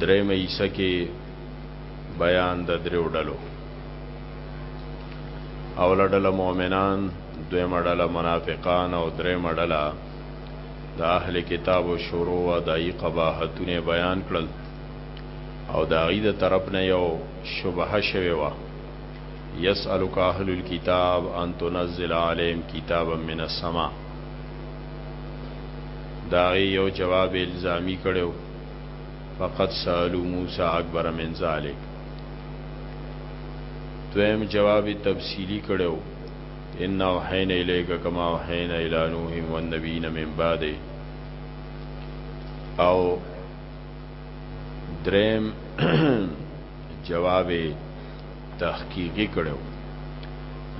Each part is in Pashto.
درېمه حصه کې بیان د دریو ډلو اوله ډله مؤمنان دویمه ډله منافقان او درېمه ډله د اهل کتاب او شروع او دای قباحتونه بیان کړل او دا غي د طرف نه یو شبهه شوی و یسألک اهل الكتاب ان تنزل علیهم کتابا من السماء دا یو جواب الزامی کړو فقط سالو موسی اکبر من ذالک دویم جواب تفصیلی کړو ان وحینا الیک کما وحینا الی نوح والنبیین من بعد او دریم جواب تحقیقی کړو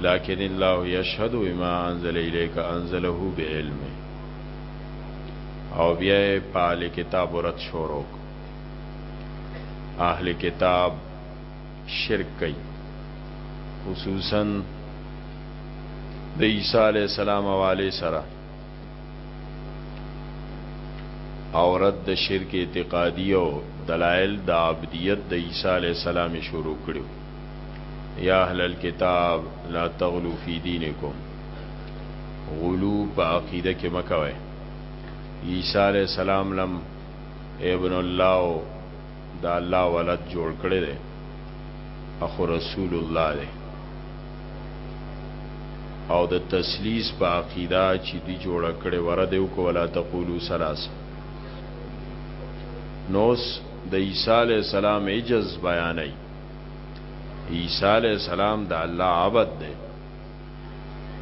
لكن الله يشهد بما انزل اليك انزله بعلمه او بیا په اهل کتاب ورت شروع اهل کتاب شرک کوي خصوصا د عیسی علی السلام حواله سره او رد د شرک اعتقادي او دلایل د عبدیت د عیسی علی السلام شروع کړو یا اهل الكتاب لا تغلو فی دینکم غلو په عقیده کې مکوي عیسی علی السلام لم ابن الله د الله ولد جوړ کړی دی اخو رسول الله دی او د تسلیث په عقیده چې دی جوړ کړي ورده او کولا تقولو ثلاث نوس د عیسی علی السلام عجز بیانای عیسی علی السلام د الله عبد دی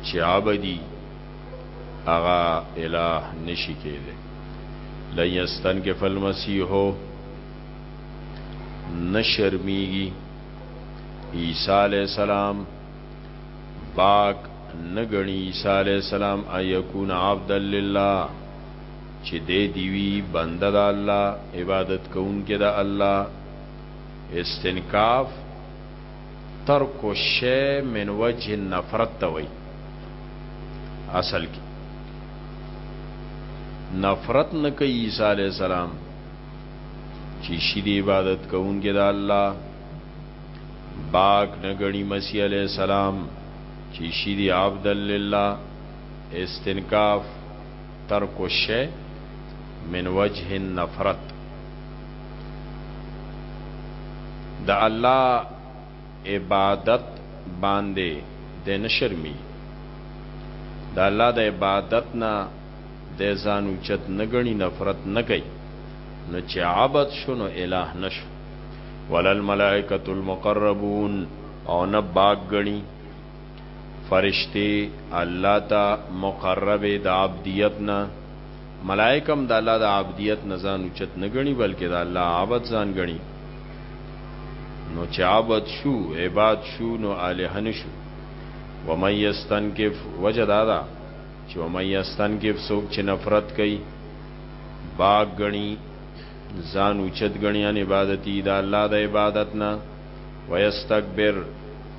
چې عبدی اغا الہ نشی کېده لن یستنکف المسیح نشرمیږي عیسی علی السلام پاک نګنی عیسی علی السلام ایکون عبد لله چې دې دیوی بنده د الله عبادت کوونکې د الله استنکاف ترک الشی من وجه النفرت ته وایي اصل کې نفرت نه کوي عیسی علی السلام چې شي د عبادت کوونکي د الله باک نه غړي مسیح علی السلام چې شي د عبد الله استنکاف ترک الشیء من وجه النفرت د الله عبادت باندې د نه شرمي د الله د عبادت نه د ځان اوچت نه غني نفرت نه کوي نو چې عبادت شنو الٰه نشو ولل ملائکۃ المقربون او نه باغ غني فرشتې الله ته مقرب د عبدیت نه ملائک هم د الله د عبدیت نه ځان اوچت نه غني بلکې د الله عبادت ځان غني نو چې عبادت شو عبادت شو نو الہ نشو ومن یستنکف وجدا دا چې ومن یستنکف څوک چې نفرت کوي باغ غني ځان اوچت غني ان عبادتي د الله د عبادت نه ويستكبر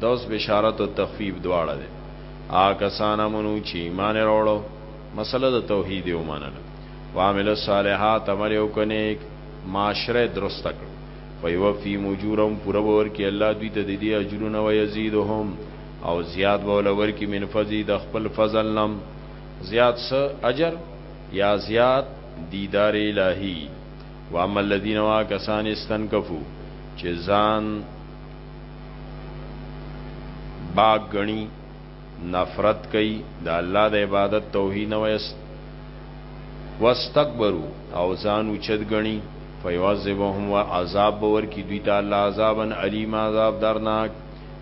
دا اوس بشارت او تخفیف دواړه دی آ کسان امنو چې ایمان راوړو مسله د توحید یې ومنله وعمل الصالحات عمل یې وکړ نیک معاشره درسته کړ فیوفیم اجورهم پوره به ورکړي الله دوی ته د دې اجرونه ویزیدهم او زیات به وله ورکړي من فضلي د خپل فضل نم زیات څه اجر یا زیات دیدار الهی واما الذین واکسان استنکفو چې ځان باغ غني نفرت کوي د الله د عبادت توهین او است واستكبروا او ځان اوچت غني فيعذبهم وعذاب باور کی دوی ته الله عذابا علیم عذاب درناک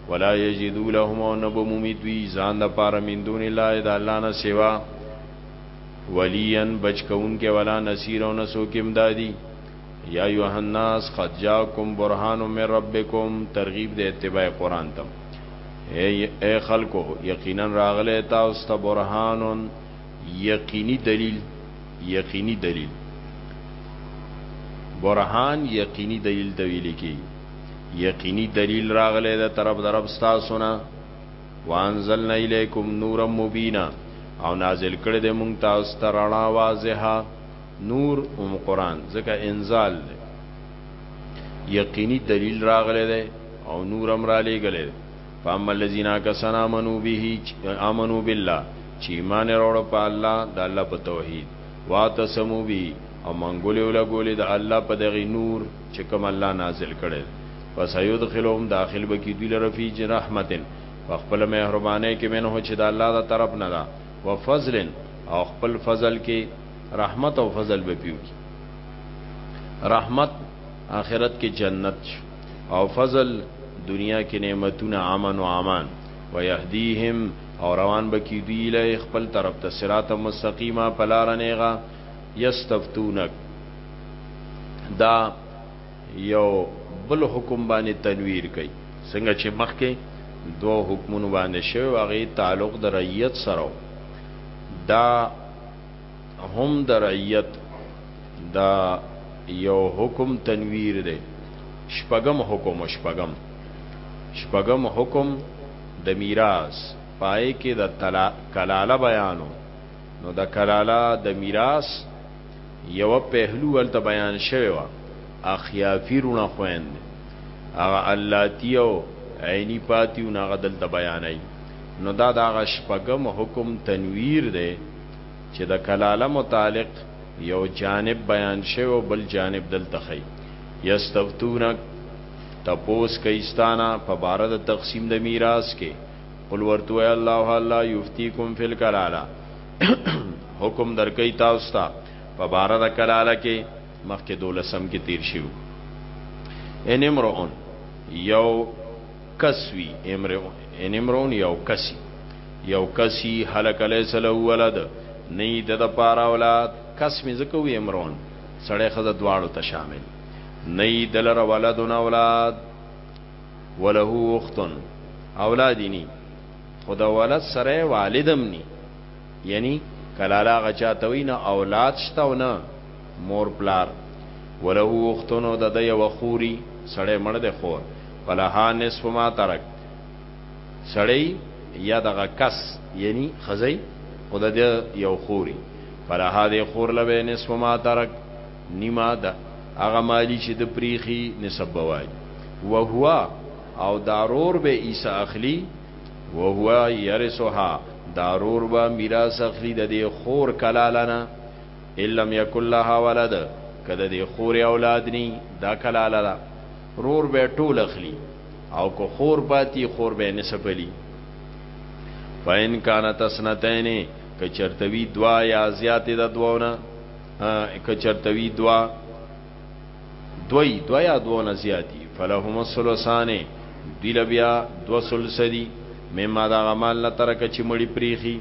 ولا یجدو لهم او نبمومی دوی ځان د پاره من دون الله د الله نه سوا ولیا بچکون کې ولا نصير او نسو کې امدادي یا ایها الناس قد جاءکم برهان من ربکم ترغیب د اتباع قران تم اے خلکو یقینا راغله تاسو ته برهان یقینی دلیل یقینی دلیل برهان یقینی دلیل ته ویل کی یقینی دلیل راغله د طرف درب تاسو نه وانزلنا الیکم نورا مبینا او نازل کړی د مونږ تاسو ته رڼا واضحه نور ام قران ځکه انزال دی یقیني دلیل راغلی دی او نور امر علی غلی دی فاما الذين كسنا امنوا به امنوا بالله چې ایمان وروړ په الله د الله په توحید واتسمو به او منګولې ولا ګولې د الله په دغه نور چې کوم الله نازل کړي پس ايدخلهم داخل بکی دوی لره فی رحمتن خپل مهربانه کې منه چې د الله د طرف نه دا وفضل او خپل فضل کې رحمت او فضل به پیو کی رحمت آخرت کې جنت او فضل دنیا کې نعمتونه امن او امان ويهديهم او روان بکی دی الی خپل طرف ته صراط مستقیمه پلار نیغا یستفتونک دا یو بل حکم باندې تنویر کوي څنګه چې مخکې دوه حکمونو باندې شوی واغې تعلق د رعیت سره دا هم د رعیت دا یو حکم تنویر دی شپږم حکم شپږم شپږم حکم د میراث پای کې د کلاله بیانو نو د کلاله د میراث یو پهلو ولته بیان شوی و اخیافی رونه خويند هغه اللاتیو عینی پاتیو نه غدل ته بیانای نو دا د هغه شپږم حکم تنویر دی چې د کلاله متعلق یو جانب بیان شوی او بل جانب دلته ښیي، یستفتونک، تپوس کوي ستا نه په باره د تقسیم د میراث کې، قل ورته وایه الله الله یفتیکم فی الکلاله حکم درکوي تاسو ته په باره د کلاله کې، مخکې دولسم کې تیر شوي، ان امرؤ یو کس وي امرئ ان امرؤ یو کس یو کس هلک لیس له ولد نه د د پاره اولاد کس مې ځکه وي امرؤ سړی ښځه دواړو ته شامل نه د لره ولد اولاد وله اخت اولاد ني خو د ولد سره والدم ني یعنی کلالا غچا ته وي نه اولاد شته او نه مور پلار وله اختونو د ده یوه خوری سړی مړ دی خور ولها نصف ما ترک سړی یا دغه کس یعنی خزی خو د ده یو خوری فلها دی خور لوی نصف ما ترک نیمه د هغه مالی چې د پریخي نسب بوای وهو او دارور به عیسی اخلی وهو یرسها دارور به میراث اخلی د دې خور کلالنه ان لم یکن لها ولد که د دې خورې اولاد نی دا کلاله ده رور به ټول اخلي او که خور پاتی خور به نصف الی فین کانت اسنتین که چرتوی دوا یا زیات د دوونه که چرتوی دوا دوی دوا یا دوونه زیاتی فلهم الثلثان دی لبیا دو ثلث دی مما دا غمال نه ترکه چې مړی پریخي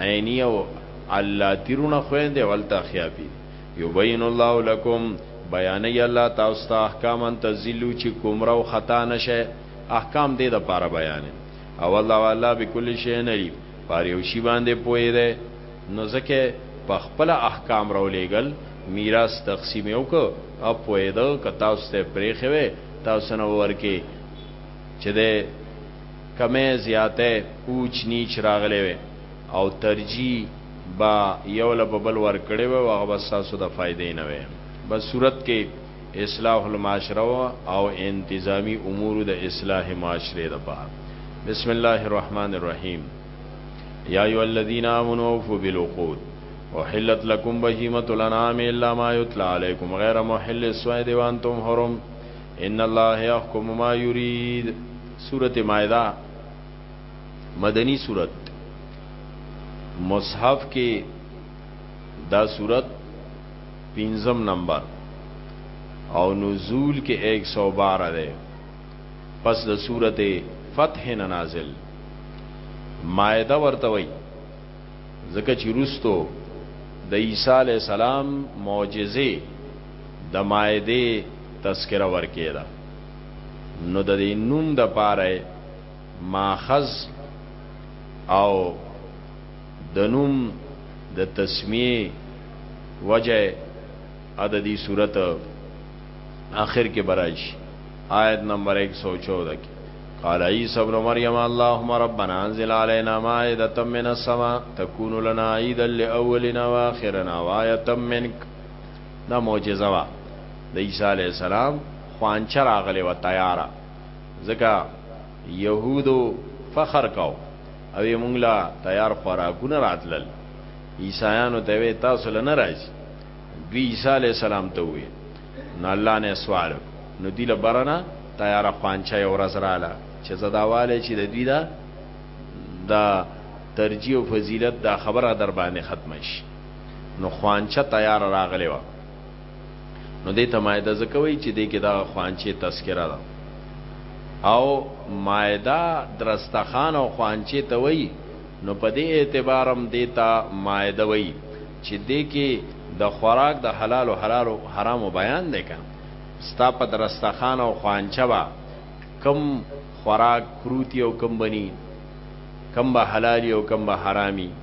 عینی او علاتی رونه خویندې او هلته خیاپی دي یبین الله لکم بیانوي الله تاسو ته احکام ان تزلو چې کومره او خطا نشه احکام دې د پاره بیانې او الله والا بكل شی نری پاره یو شی باندې پوی دی نو ځکه په خپل احکام راو لېګل میراث تقسیم یو کو اپ وېدو کتا واست پرې خوي تاسو نو ورکی چې د کمی زیاتی اوچ نیچ راغلی وی او ترجیح به یو له په بل ورکړی وی او هغه به ستاسو د فایدی نه وی به صورت کی اصلاح المعاشره وه او انتظامی امورو د اصلاح معاشری د پاره بسم الله الرحمن الرحیم یا ایها الذین آمنوا اوفوا بالعقود احلت لكم بهیمه الانعام الا ما یتلا علیکم غیر محل الصید وانتم حرم ان الله يحكم ما يريد سورة مائده مدنی سورت ده. مصحف کې دا سورت پنځم نمبر او نزول کې ایک سو باره ده. پس د سورت فتح نه نازل مائده ورته وایي ځکه چې روستو د عیسی علی السلام معجزې د مائده تذکره ورکې ده. نو د دې نوم د پاره ماخذ او د نوم د تسمیه وجه عددی صورت آخر کې برایش آیت نمبر 114 کې قال عيسى ابن مريم اللهم ربنا انزل علينا مائدة من السماء تكون لنا عيدا لأولنا وآخرنا وآية منك دا معجزه وا د عيسى عليه السلام خوانچه راغلې وه تیاره ځکه یهودو فخر کاو او یې مونږ له تیار خوراکونه راتلل عیسایانو ته وې تاسو له نه راځي دوی عیسی علی السلام ته وې نو الله نه سوال نو دی له برنه تیار خوانچه یو ورځ رااله چې زداواله چې د دوی دا د ترجیح او فضیلت دا خبره در باندې ختم شي نو خوانچه تیار راغلی و نو دې ته مائده ځکه وایي چې دې کې دغه خوانچې تذکره ده او مائده درستخان او خوانچې ته وایي نو په دې اعتبارم دې ته مائده وایي چې دې کې د خوراک د حلال او حلال او حرام بیان دی که ستا په درستخان او خوانچه با کم خوراک پروتی او کم بنی کم به حلالی او کم به حرامی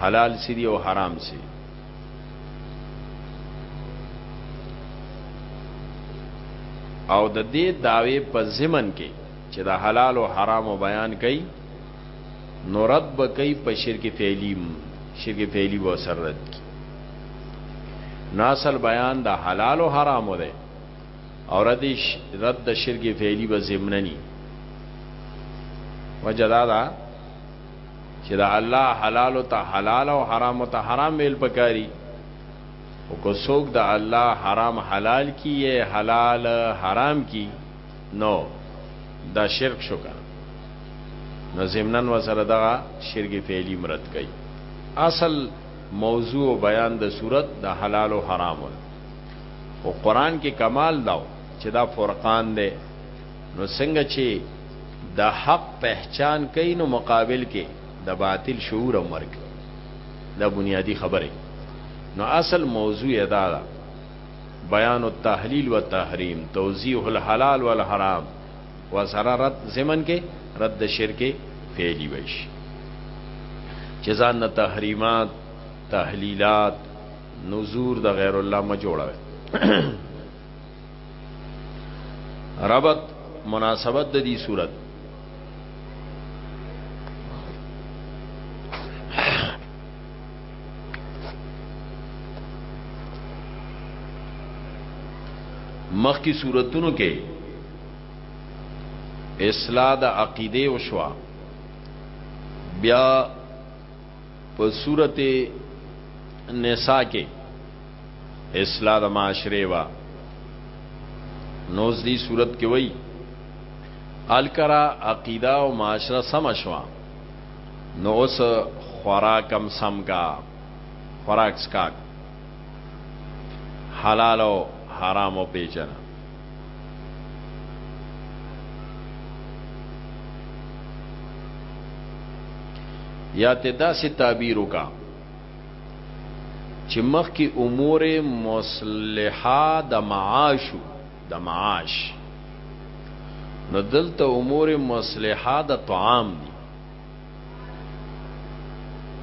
حلال سی دی او حرام سی او د دې داوی په زمن کې چې د حلال او حرام او بیان کړي نو رد به کوي په شرک فعلی شرک فعلی به سر رد کی ناسل بیان د حلال او حرام دی او رد رد د شرک فعلی به زمننی وجدادا چې د الله حلال ته حلال او حرام ته حرام ویل پکاري او کو څوک د الله حرام حلال کی یې حلال حرام کی نو دا شرک شو کنه نو زمنن وسره دغه شرک فعلی مرد کوي اصل موضوع او بیان د صورت د حلال او حرام او قران کې کمال داو چې دا فرقان دی نو څنګه چې د حق پہچان کوي نو مقابل کې د باطل شعور هم ورکړي دا بنیادی خبره نو اصل موضوع ادا ده بیان التحلیل و تحریم توضیح الحلال والحرام و سره رد زمن کې رد شرک فعلی ویش چې ځان نه تحریمات تحلیلات نذور د غیر الله ما جوړه ربط مناسبت د دې صورت مخکی صورتونو کې اصلاح د عقیده او شوا بیا په صورت نساء کې اصلاح د معاشره وا نوز دی صورت کې وای الکرا عقیده او معاشره سم شوا نو اوس خوراکم سم کا خوراک سکاک حلال او حرام او پیچنه یا ته داسې تعبیر وکړه چې مخکې امور مصلحه د معاشو د معاش نو دلته امور مصلحه د طعام دي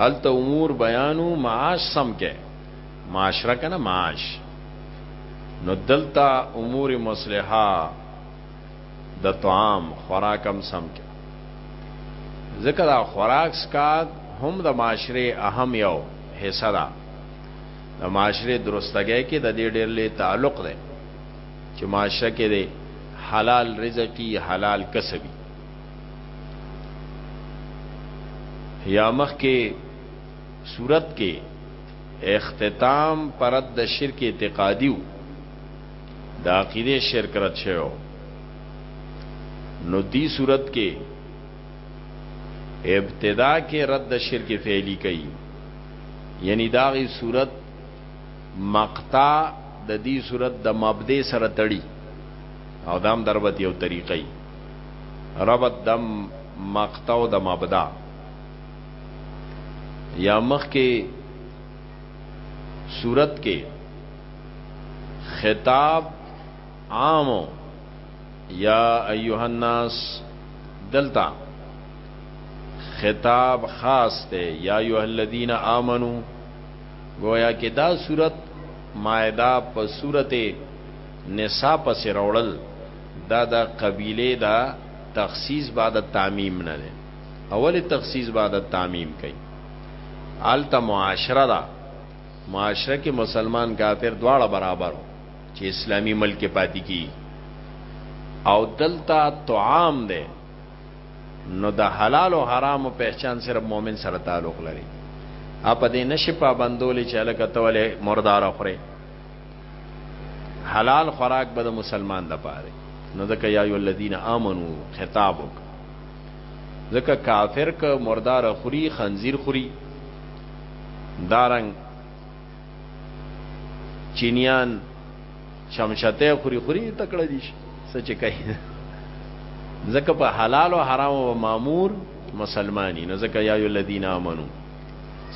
الته امور بیانو معاش سم کې معاشره کنه معاش نو دلته امور مصلحه د طعام خوراک هم سم کې ځکه دا خوراک سکات هم د معاشره اهم یو حصہ ده د معاشره درستګۍ کې د دې ډېر لوی تعلق دی چې معاشره کې دی حلال رزقي حلال کسبي یا مخ کې صورت کې اختتام پرد د شرک اعتقادي وو دا عقیده شرک رد شوی نو دی صورت کې ابتدا کې رد شرک فعلی کوي یعنی داغي صورت مقطع د دې صورت د مبدع سره تړي او دام دربت یو طریقې ربط دم مقطع او د مبدا یا مخ کې صورت کې خطاب عامو یا ایها الناس دلتا خطاب خاص ته یا ایها الذین آمنو گویا کې دا صورت مائده په صورت نساء پس راوړل دا د قبیله دا تخصیص بعد تعمیم نه ده اول تخصیص بعد تعمیم کوي آلته معاشره ده معاشره کې مسلمان کافر دواړه برابر چې اسلامي ملک کې پاتې کیږي او دلته طعام دی نو د حلال او حرام او پہچان صرف مؤمن سره تعلق لري اپ دې نشي پابندول چې الکه توله مردار خوري حلال خوراک به د مسلمان د پاره نو ځکه یا ایو الذین آمنو خطابک ځکه کافر ک مردار خوري خنزیر خوري دارنګ چینیان چمچته خوري خوري تکړه دي سچ کوي زکه په حلال او حرام او مامور مسلمانی نو زکه یا الذین امنو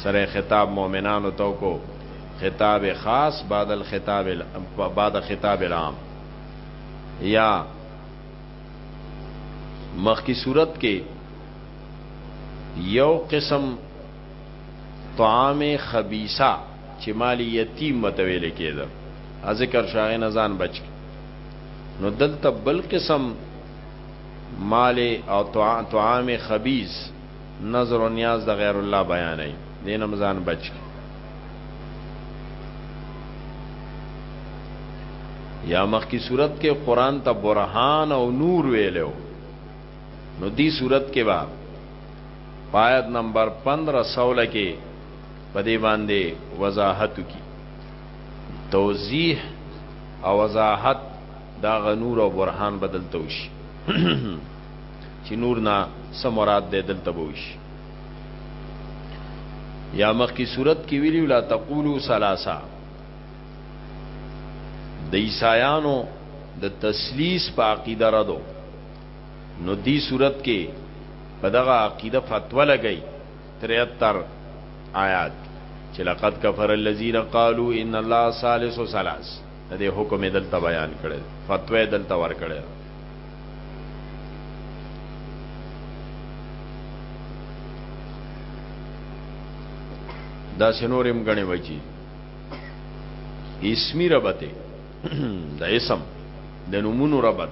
سره خطاب مؤمنانو تو کو خطاب خاص بعد الخطاب بعد خطاب العام یا مخکی صورت کې یو قسم طعام خبیثه چې مال یتیم ته ویل کېده ذکر شاغې نه ځان بچ کی نو دلته بل قسم مال او طعام خبيز نظر او نیاز د غیر الله بیانې دین رمضان بچ کی یا مخ کی صورت کې قران ته برهان او نور ویلو نو دی صورت کې با په آیت نمبر 15 سوله کې په دې باندې وضاحت کی توضیح او وضاحت دا غنور او برهان بدل توش چې نور نه سم مراد دې دلته بوش یا مخکی صورت کې ویلی ولا تقولوا ثلاثه د عیسایانو د تسلیس په عقیده ردو نو دی صورت کې په دغه عقیده فتوا لګی 73 آیات چې لقد کفر الذين قالوا ان الله ثالث ثلاث د دې حکم دلته بیان کړي فتوا دلته ور کړي دا سنورم غني وجي اسمی ربته د اسم د نمونو ربط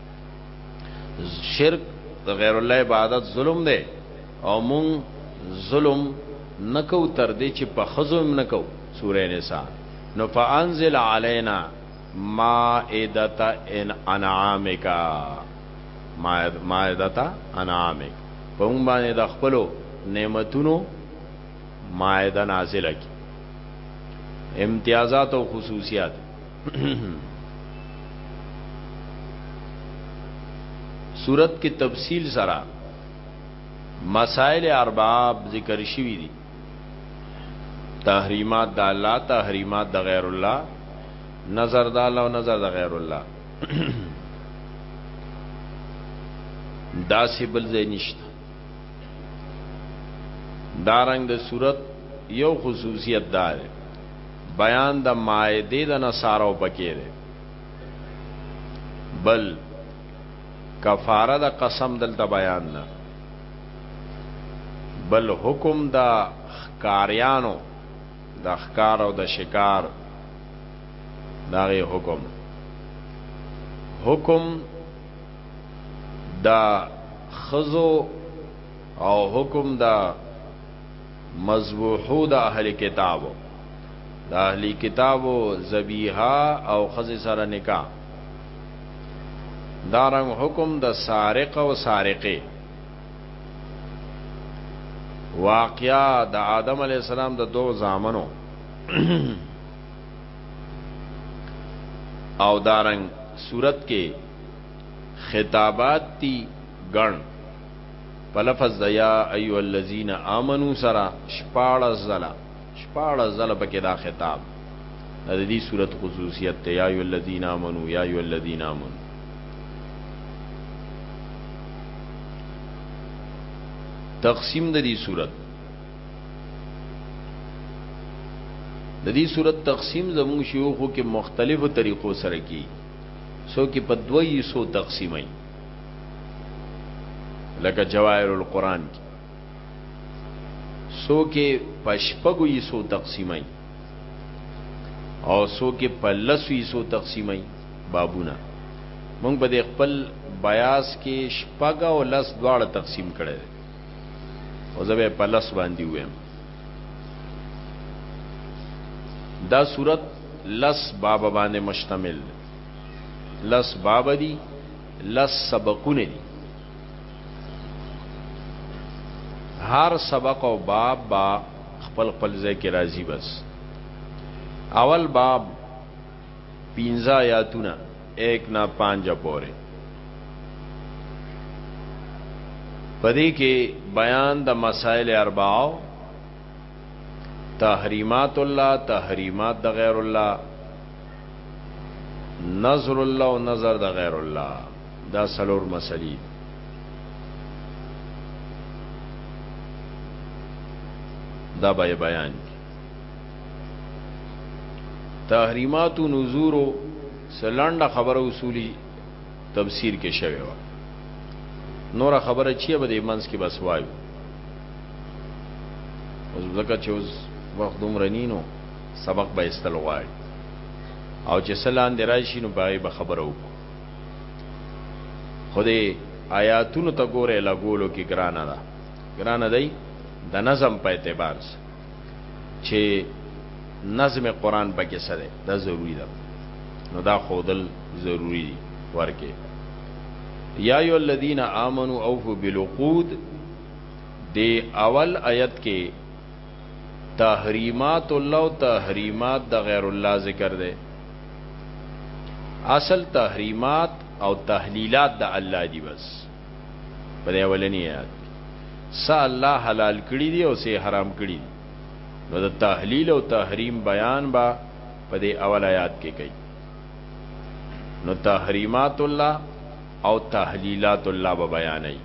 شرک د غیر الله عبادت ظلم دی او مون ظلم نکو تر دې چې په خزم نکو سورې نساء نو فانزل علینا مائدتا ان انعامکا مائدتا انعامک په مون باندې د خپلو نعمتونو مائده نازله کی امتیازات او خصوصیات صورت کې تفصیل سره مسائل ارباب ذکر شوی دي تحریمات د الله تحریمات د غیر الله نظر د الله او نظر د غیر الله دا سی بل ځای نشته دارنګ د صورت یو خصوصیت دار دا بیان د مائدې د نصاراو پکې دی بل کفاره د قسم دلته بیان نه بل حکم د خکاریانو د خکار او د شکار داغه حکم حکم د خزو او حکم د مذبوحو د اهل کتابو د اهل کتابو ذبیحه او خزه سره نکاح دارنګ حکم د دا سارق او سارقه واقعا د آدم علی السلام د دو زامنو او دارنګ صورت کې خطابات تی ګڼ په لفظ د یا ایو الذین آمنو سره شپاړس ځله شپاړس ځله پکې دا خطاب د دې صورت خصوصیت ته یا ایو الذین آمنو یا ایو الذین آمنو تقسیم د دې صورت د دې صورت تقسیم زموږ شیوخو کې مختلفو طریقو سره کی سو کې په دوی سو تقسیمای لکه جواهر القرآن کی سو کې پشپګو یې سو تقسیمای او سو کې په لسو یې سو تقسیمای بابونه مونږ به د خپل بیاس کې شپګ او لس دواړه تقسیم کړي او زه به په لس باندې ویم دا صورت لس باب باندې مشتمل لس باب دي لس سبقونه دي هر سبق او باب با خپل خپل ځای کې راځي بس اول باب پینځه آیاتونه 1 نه 5 پورې پدې کې بیان د مسائل اربعو تحریمات الله تحریمات د غیر الله نظر الله او نظر د غیر الله دا سلور مسلې دا به بیان تحریمات و نذور و سلنډه خبره اصولی تفسیر کې شوی و نور خبره چی به د منس کې بس وایو اوس ځکه چې اوس وخت دومره نینو سبق به استل غواړي او چې سلان دی راشي نو باغې به خبره وکړو خو دې آیاتونو ته ګوره لګولو کې ګرانه ده ګرانه دی د نظم په اعتبار سره چې نظم قرآن پکې سره دا ضروری ده نو دا خودل ضروری دی ورکه یا ایو الذین آمنو اوفو بالعقود دی اول آیت کې تحریمات الله او تحریمات د غیر الله ذکر دی اصل تحریمات او تحلیلات د الله دی بس په دې اولنی آیات سا الله حلال کړی دی او سه حرام کړی دی نو د تحلیل او تحریم بیان با په دې اول آیات کې کوي نو تحریمات الله او تحلیلات الله به بیانوي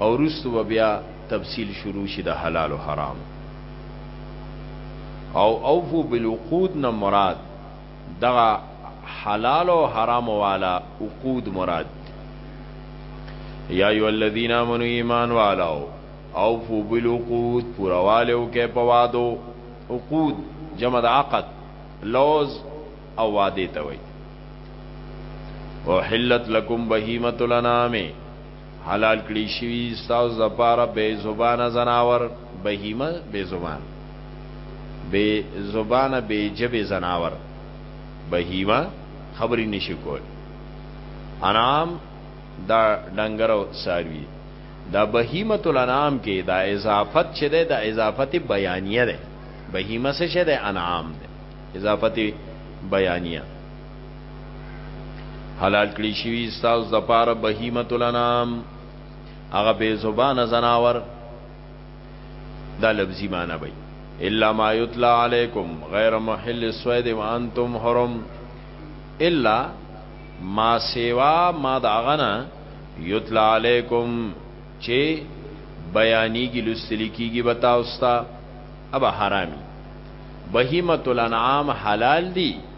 او روستو به بیا تفصیل شروع شي د حلال او حرام او اوفو بالعقود نه مراد دغه حلال او حرام والا عقود مراد یا ایو الذین آمنو ایمان والاو اوفو بالعقود پوروالیو کې په وادو عقود جمع د عقد لوز او وعده ته وي وحلت لكم بهیمه الانام حلال کړی شوی ستاسو د پاره بې زبانه زناور بهیمه بې زبان بې زبانه بې جبې زناور بهیمه خبرې نشي کول انعام دا ډنګرو ساروی دا بهیمه الانعام کې دا اضافت چې ده دا اضافت بیانیه ده بهیمه څه شه ده انعام ده اضافت بیانیه حلال کړی شوی تاسو د پاره بهیمت الانام هغه به زبان زناور دا لفظی معنی وي الا ما یتلا علیکم غیر محل السوید وانتم حرم الا ما سیوا ما دا غنا یتلا علیکم چې بیانی کی لستلی کیږي بتا اوستا اب حرامي بهیمه الانعام حلال دي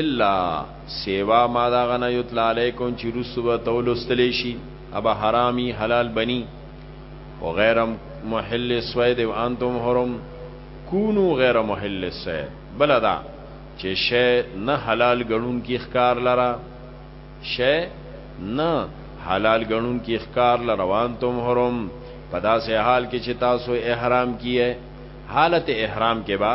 الا سیوا ما دا غنه یتلا علیکم چې رسو به تولستلی شي ابا حرامي حلال بني او غیر محل سوید او انتم حرم کونو غیر محل سوید بلدا چې شی نه حلال غړون کی ښکار لرا شی نه حلال غړون کی ښکار لرا وانتم حرم پدا سه حال کې چې تاسو احرام کیه حالت احرام کې با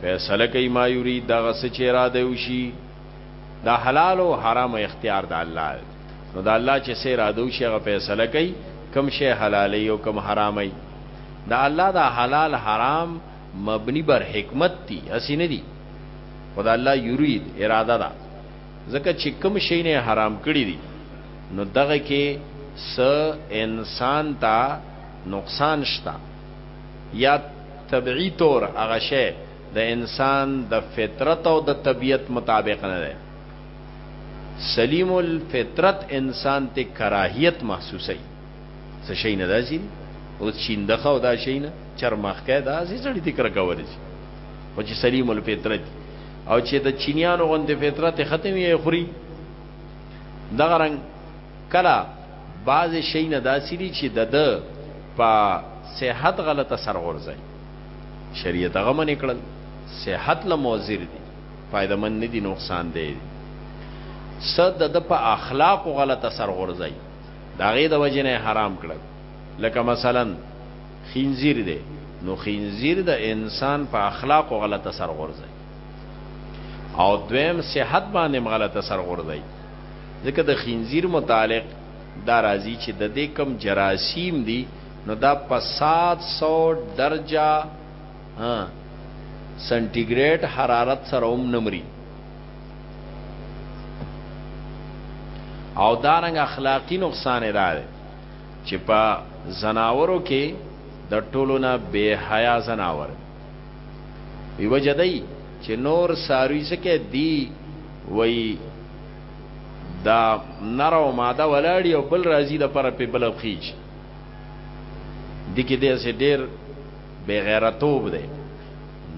فیصله کوي ما یرید دغه څه چې اراده وشي دا حلال او حرام اختیار د الله دی نو د الله چې سه اراده وشي هغه فیصله کوي کم شی حلال او کم حرام دی د الله دا حلال حرام مبني بر حکمت دي اسی نه دي خدای الله یرید اراده ده ځکه چې کم شی نه حرام کړی دي نو دغه کې س انسان ته نقصان شته یا طبعی طور هغه شی د انسان د فطرت او د طبیعت مطابق نه دی سلیم الفطرت انسان ته کراهیت محسوسي څه شي نه داسي او چیندخه او دا شي نه چرمخکه دا سي سړی تکر کول شي او چې سلیم الفطرت او چې د چینیانو غوندې فطرت ختمي خوري دغه رنګ کله بعضې شينه داسې دي چې د ده په صحت غلطه سرغورځوي شریعت هغه منې کړل صحت له موزیر دي فایده من نه دي نقصان دی څه د ده په اخلاقو غلطه سرغورځوي د هغې د وجې نه حرام کړل لکه مثلا خینزیر دی نو خینزیر د انسان په اخلاقو غلطه سرغورځوي او دویم صحت باندې غلطه سرغورځوي ځکه د خنزیر متعلق دا راځي چې د دې کم جراثیم دي نو دا په 700 درجه ها سنټیګریډ حرارت سره هم نمري او دارنګ اخلاقی نقصان دار چې په زناورو کې د ټولو نه بے حیا زناور ای وجدای چې نور ساروی سکه دی وای دا نر او ماده ولاړی او بل راضی د پر په بل خيج د کې دې سه ډیر بے غیرتوب دی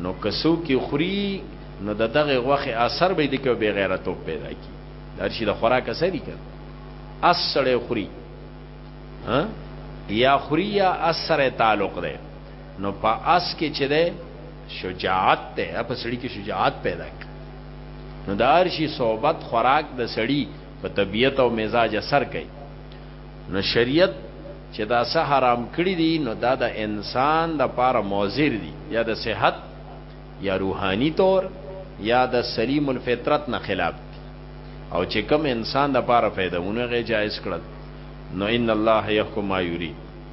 نو کسو کې خوري نو د دغه غوخه اثر به دي کې بے غیرتوب پیدا کی دا شي د خوراک اثر دي کړ اس سړی خوري ها یا خوري یا اثر تعلق دی نو په اس کې چې ده شجاعت ته په سړی کې شجاعت پیدا کړ نو د ارشي صحبت خوراک د سړی په طبیعت او مزاج اثر کوي نو شریعت چې دا سه حرام کړی دي نو دا د انسان د پاره موزر دي یا د صحت یا روحانی طور یا د سلیم الفطرت نه خلاف دي او چې کم انسان د پاره فائدہ مونږه جایز کړل نو ان الله يحكم ما يريد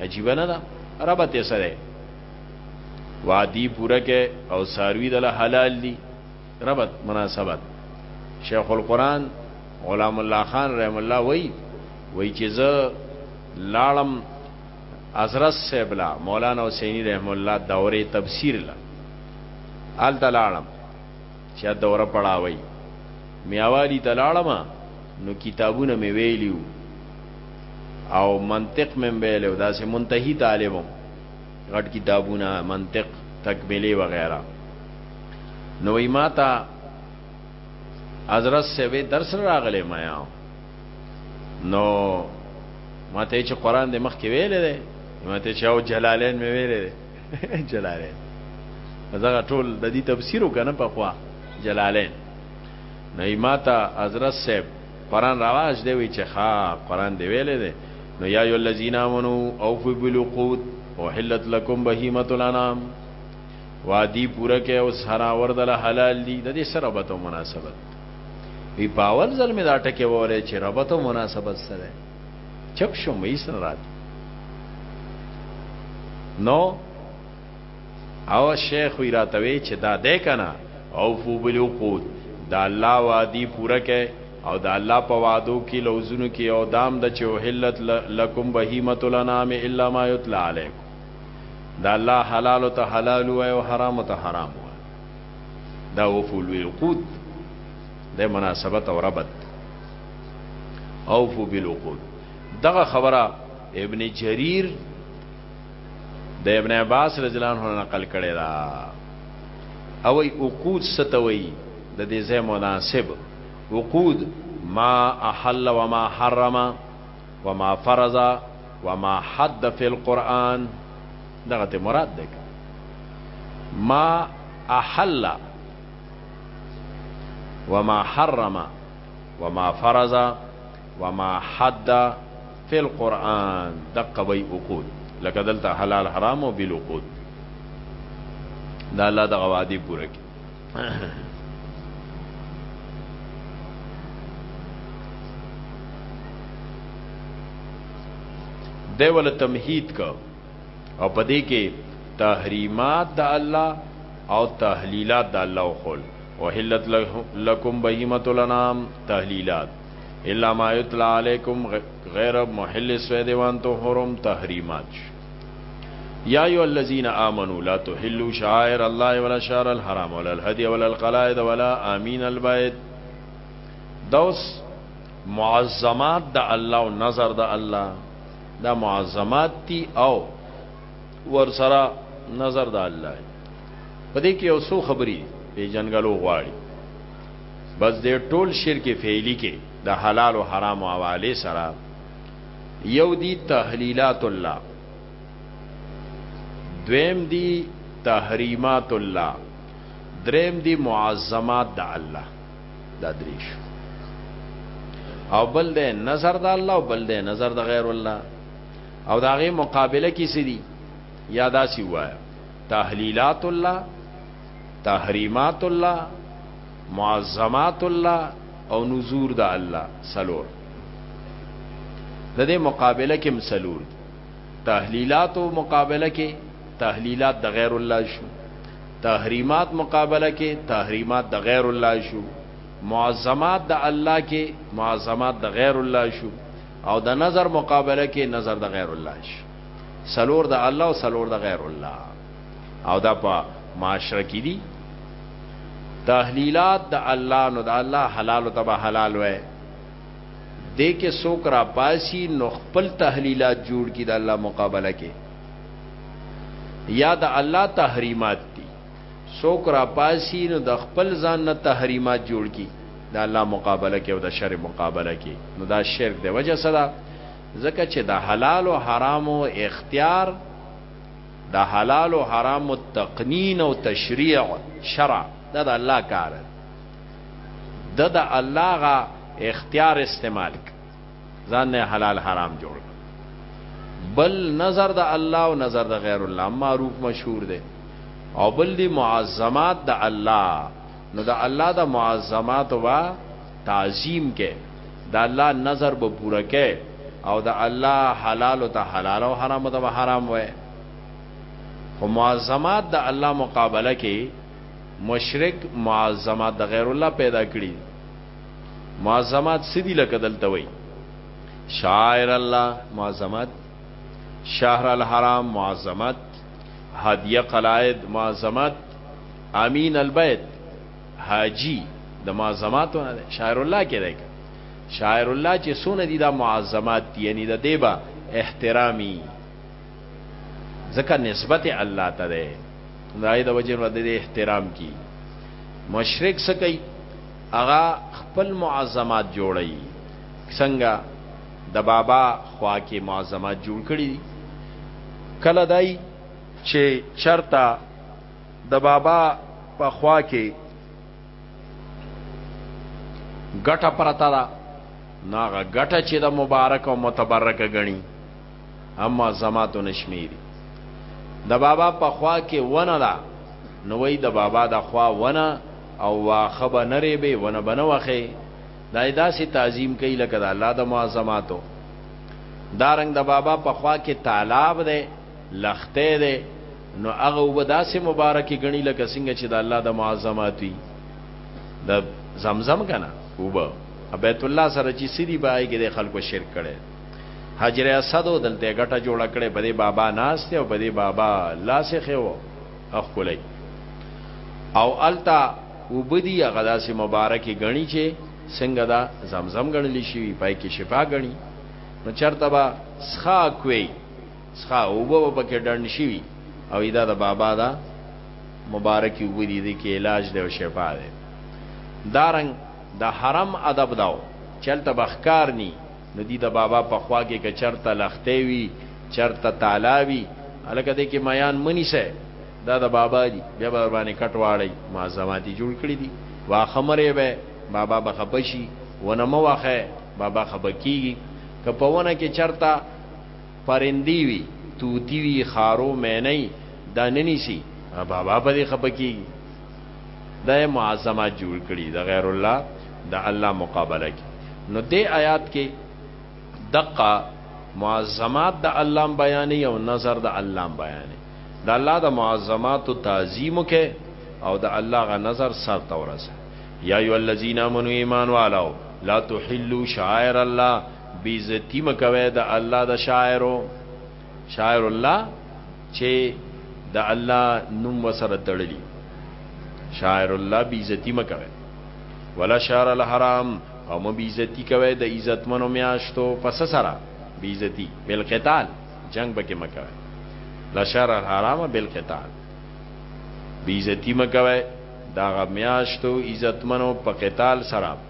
عجیب نه ده ربط یې سره وادي پوره کې او ساروی دل حلال دي ربط مناسبت شیخ القرآن غلام الله خان رحم الله وای وای چې زه لاړم حضرت سیبلا مولانا حسینی رحم الله دوره تفسیر لا آل تلاړم چې دوره پڑھاوي میاوالی تلاړم نو کتابونه می ویلیو او منطق مې ویلو دا سه منتهي طالبم غټ کتابونه منطق تکمله وغیرہ نو ماته حضرت سوي درس راغله ما یاو نو ماته چې قران د مخ کې ویل دی ماته چې او جلالین مې ویل دی جلالین زغه ټول د دې تفسیر وکنه په خوا جلالین نه ماته حضرت صاحب قران رواج دی وی چې ښا قران دی ویلې دی نو یا ای الذین آمنو اوفوا بالعقود وحلت لكم بهیمه الانام وادي پوره کې او سرا وردل حلال دي د دې سره ربط او مناسبت وی پاول ځل می دا ټکه وره چې ربط او مناسبت سره چپ شو مې سره رات نو او شیخ وی راتوي چې دا ده کنه او فو بالعقود دا الله وادي پوره کړي او دا الله په وادو کې لوزونو کې او دام د چې حلت لکم بهیمه الانام الا ما یتلا علیکم دا الله حلال ته حلال وای او حرام ته حرام وای دا وفو بالعقود د مناسبت او ربط او فو بالعقود دغه خبره ابن جریر د ابن عباس رضی الله عنه نقل کړي دا او ای عقود ستوي د دې ځای مناسب عقود ما احل و ما حرم و ما فرض و ما حد فی القرآن دغه ته مراد ده ما احل و ما حرم و ما فرض و ما حد فی القرآن دقه وی عقود لکه دلته حلال حرام او بل عقود دا الله دغه وعده پوره کی دی ول تمهید کا او پدې کې تحریمات د الله او تحلیلات د الله خل وحلت لكم بهیمه الانام تحلیلات الا ما یتلا علیکم غیر محل سوید وانتو حرم تحریمات یا ایو الذین آمنوا لا تحلوا شعائر الله ولا شعر الحرام ولا الهدی ولا القلائد ولا آمین البیت دوس معظمات د الله او نظر د الله دا معظمات تی او ور سره نظر د الله په دې کې یو څو خبرې په جنګلو غواړي بس د ټول شرک فعلی کې د حلال او حرام او حواله سره یو دی تحلیلات الله دویم دی تحریمات الله دریم دی معظمات د الله دا دریش او بل د نظر د الله او بل د نظر د غیر الله او دا غي مقابله کې سړي یا دا سی وای تحلیلات الله تحریمات الله معظمات الله او نذور د الله سلور د دې مقابله کې مسلور تحلیلات او مقابله کې تحلیلات د غیر الله شو تحریمات مقابله کې تحریمات د غیر الله شو معظمات د الله کې معظمات د غیر الله شو او د نظر مقابله کې نظر د غیر الله شو سلور د الله او سلور د غیر الله او دا په معاشره کې دي تحلیلات د الله نو د الله حلال او تبا حلال وای دې کې څوک را پاسي نو خپل تحلیلات جوړ کړي د الله مقابله کې یا د الله تحریمات دي څوک را پاسي نو د خپل ځان نه تحریمات جوړ کړي د الله مقابله کې او د شر مقابله کې نو دا شرک دی وجه سره ځکه چې د حلال او حرامو اختیار دا حلال او حرام تقنین او تشریع شرع دا د الله کار ده د الله غا اختیار استعمال ځان نه حلال حرام جوړ بل نظر د الله او نظر د غیر الله معروف مشهور ده او بل دی معظمات د الله نو د الله د معظمات وا تعظیم کې د الله نظر به پوره کې او د الله حلال ته حلال او حرام ته حرام وای خو معظمات د الله مقابله کې مشرک معظمات د غیر الله پیدا کړی معظمات سدي لکه دلته وای شاعر الله معظمات شهر الحرام معظمات هدیه قلائد معظمات امین البیت حاجی د معظماتو نه ده شاعر الله کې ده شاعر الله چې سونه دي دا معظمات دي یعنی د دیبا احترامی ځکه نسبت الله ته ده دای د وجه ور دي احترام کی مشرک سکی اغا خپل معظمات جوړی څنګه د بابا خوا کې معظمات جوړ کړی کله دای چې چرتا د بابا په خوا کې ګټه پرته ده ناغه ګټه چې د مبارک او متبرک غني اما زماتو نشمیری د بابا په خوا کې ونه ده نوې د بابا د خوا ونه او واخه به نری به ونه بنه وخه دا داسې تعظیم کوي لکه د الله د معظماتو دارنګ د بابا په خوا کې طالب ده لښتی دی نو هغه وب داسې مبارکې غني لکه څنګه چې د الله د معظمات وي د زمزم کنه وب بیت الله سره چې سری بای کې د خلکو شرک کړي حجر اسد دلته غټه جوړ کړي په دې بابا ناس ته او په دې بابا لاسې خو اخولای او التا وبدی هغه داسې مبارکې غني چې څنګه دا زمزم غنلی شي پای کې شفا غني نو چرته با سخا کوي څښه اوبه به پکې ډنډ شوي او دا د بابا دا مبارکي اوبه دي دې کې علاج دی او شفا دی دارنګ د دا حرم ادب داو چلته بخکار ني نو دي د بابا په خوا کې که چرته لختې وي چرته تالاوي الکه دې کې میان منی سه دا د بابا دي بیا به باندې کټواړی معظماتي جوړ کړی دي واخمره به بابا بخپشي ونه مو واخه بابا خبکیږي که په ونه کې چرته پرندی وی طوطی وی خارو مینی دا نه نیسی بابا په دی خپه کیږی دا یې معظمات جوړ کړي د غیر الله د الله مقابله کې نو دې آیات کې دقه معظمات د الله بیان او نظر د الله بیان د الله د معظمات او تعظیم کې او د الله غ نظر سر تورسه یا ایو الذین امنوا ایمان والو لا تحلوا شعائر الله بیزتی مکوی د الله د شاعرو شاعر الله چې د الله نوم وسره تړلی شاعر الله بیزتی مکوی ولا شهر الحرام او مو بیزتی کوي د عزتمنو میاشتو پس سره بیزتی بالقتال جنگ بکې مکوي لا شهر الحرام بالقتال بیزتی مکوي دا میاشتو عزتمنو په قتال سره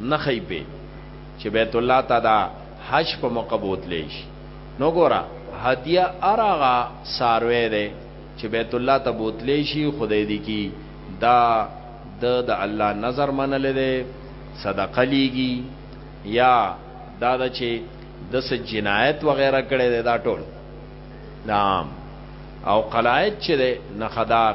نښی پی چه بیت الله ته دا حج په موقع بوتلی شي نو ګوره هدیه هر هغه څاروی دی چې بیت الله ته بوتلی شي خدای دې کی دا د د الله نظر منل دی صدقه لیږي یا دا د چې د څه جنایت وغیرہ کړي دی دا ټول نام او قلایت چې نه خدار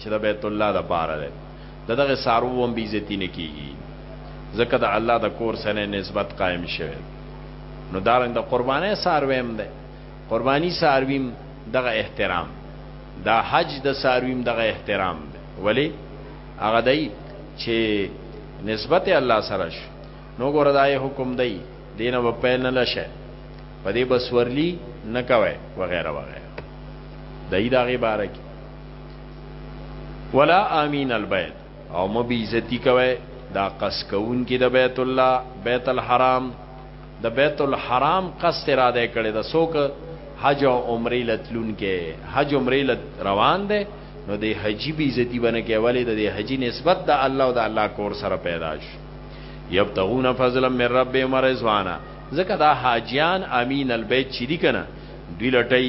چې د بیت الله د پاره ده دغه سارو هم بي عزتي نه کیږي ځکه د الله د کور سره نسبت قائم شوه نو دارنګ د دا قربانې سارویم ده قرباني سارویم دغه احترام دا حج د سارویم دغه احترام ده ولی هغه دی چې نسبت الله سره شو نو ګور دای حکم دی دینه په پیل نه لشه په دې بسورلی نه کوي وغیرہ وغیرہ دای دا غي بارک ولا امین البیت او مو بی عزتی کوي دا قص کون کې د بیت الله بیت الحرام د بیت الحرام قصد را ده کړي د سوک حج او عمره لتلون کې حج عمره لت روان ده نو د حجی بی عزتی بنه کې اولی د حجی نسبت د الله او د الله کور سره پیدا شو یبتغون فضلا من ربهم رضوانا ځکه دا حاجیان امین البیت چې دي کنه دوی لټي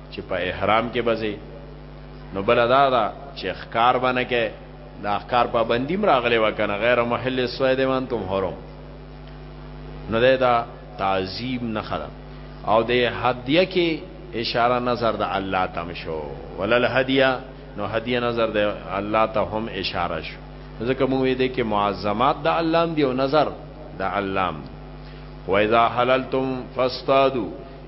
چې په احرام کې بځي نو بل دا دا چې ښکار باندې کې دا ښکار پابندی مراغله وکنه غیر محل سوید وانتم حرم نو دا تعظیم نه خره او د هدیه کې اشاره نظر د الله تم شو ولل هدیه نو هدیه نظر د الله ته هم اشاره شو ځکه موږ دې کې معظمات د الله دی او نظر د الله و اذا حللتم فاستادو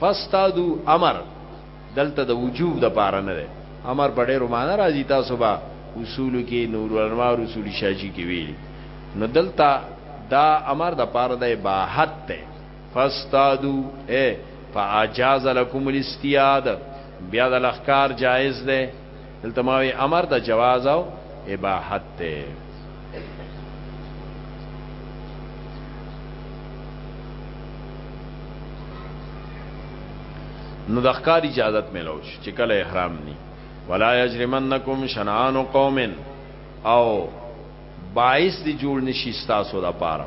فاستادو امر دلته د وجوب د پاره نه ده امر په ډېرو معنا راځي تاسو به اصول کې نور انوار اصول شاجي کې ویلي نو دلته دا امر د پاره د باحت ته فاستادو اے فاجاز لكم الاستیاد بیا د لخکار جایز ده دلته ما وی امر د جواز او اباحت ته نو د ښکار اجازت ملو شي چې کله احرام ني ولا یجرمنکم شنعان قوم او باعث دی جوړ نشي ستاسو د پاره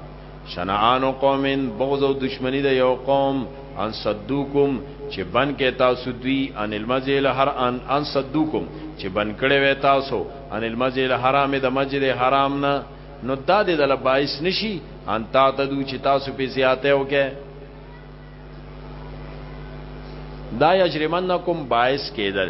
شنعان قومن بغض او دشمنی د یو قوم ان صدوکم چې بن کې تاسو دوی ان المسجد هر ان ان صدوکم چې بن کړي وې تاسو ان المسجد حرام د مسجد حرام نه نو دا دې د لبایس نشي ان تا ته دوی چې تاسو په زیاته وکې دا یجرمنکم باعث کېدل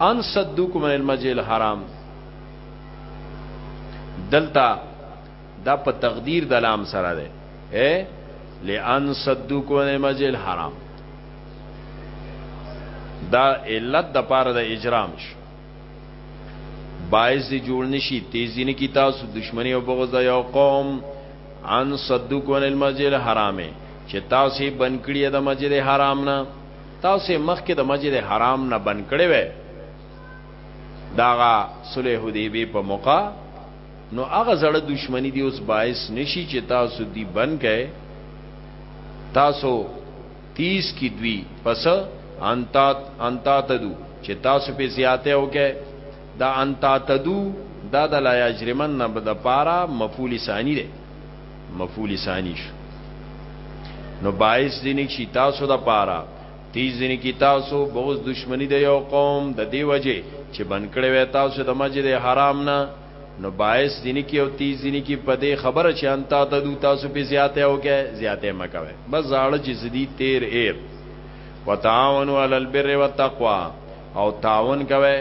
ان صدوکم عن المسجد الحرام دلتا دا په تقدیر د لام سره ده اے لئن صدوکم عن المسجد الحرام دا علت د پاره د اجرام شو باعث دی جوړ نشي تیزی نه کی تاسو دشمنی او بغض د یو قوم ان صدوکم عن المسجد الحرام چې تاسو بنکړی د مسجد حرام نه تاسو یې مخکې د مسجد حرام نه بند کړی وی داغه صلح حدیبی په موقع نو هغه زړه دشمنی دی اوس باعث نشي چې تاسو دی بند کړئ تاسو 30 کی دوی پس انتا انتا تدو چې تاسو په زیاته او کې دا انتا تدو دا د لا یجرمن نه د پارا مفعول ثانی دی مفعول ثانی شو نو باعث دي نه شي تاسو د پاره تیز دي کی تاسو بغض دشمنی د یو قوم د دی وجه چې بنکړې وې تاسو د مسجد حرام نه نو باعث دي نه کی او تیز دي کی په دې خبره چې انت ته دو تاسو په زیاته او کې زیاته مکوي بس زاړه چې زدي تیر ایر وتعاونوا علی البر والتقوا او تعاون کوي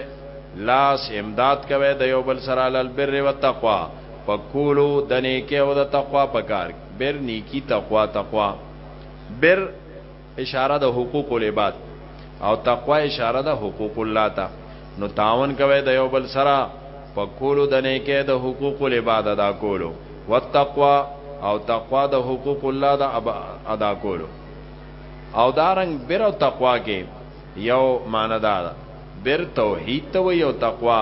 لاس امداد کوي د یو بل سره علی البر والتقوا په کولو د نیکه او د تقوا په کار بر نیکی تقوا تقوا بر اشاره د حقوق العباد او تقوا اشاره د حقوق الله ته نو تعاون کوي د یو بل سره په کولو د نیکه د حقوق العباد ادا کولو وتقوا او تقوا د حقوق الله د ادا کولو او دارنګ بر او تقوا کې یو معنی دا ده بر توحید ته وي او تقوا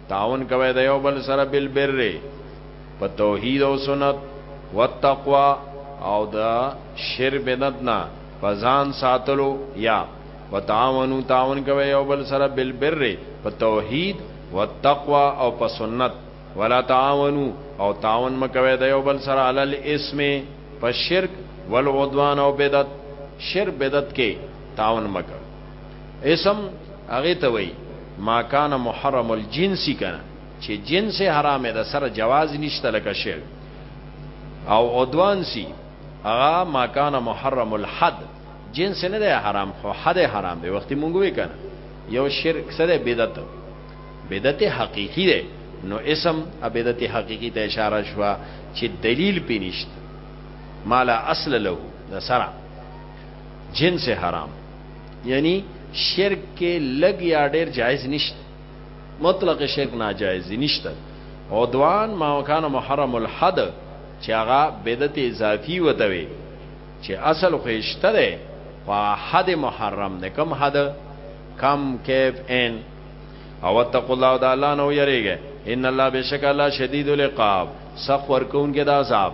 تعاون کوي د یو بل سره بل بر په توحید او سنت وتقوا او د شر بدعت نه پزان ساتلو یا وتعاونوا تعاون کوي یو بل سره بل بر په توحید وتقوا او په سنت ولا تعاونوا او تعاون مکوي د یو بل سره علل اسم په شرک والعدوان او بدعت شر بدعت کې تعاون مکوي اسم هغه ته وای ما کان محرم الجنس کنه چې جنس حرام ده سره جواز نشته لکه شی او عدوان سی هغه ما کان محرم الحد جنس نه ده حرام خو حد حرام دی وخت مونږ وی کنه یو شرک سره بدعت بدعت حقیقی ده نو اسم بدعت حقیقی ته اشاره شوه چې دلیل پینشت مالا اصل له د سره جنس حرام یعنی شرک کې لګ یا ډیر جایز نشته مطلق شرک ناجایز نشته عدوان ما وکان محرم الحد چې هغه بدعت اضافي وتوي چې اصل خو اشته ده خو حد محرم نه کم حد کم کیف ان او اتقوا الله د الله نو یریږي ان الله بشک الله شدید العقاب سخت ورکون کې د عذاب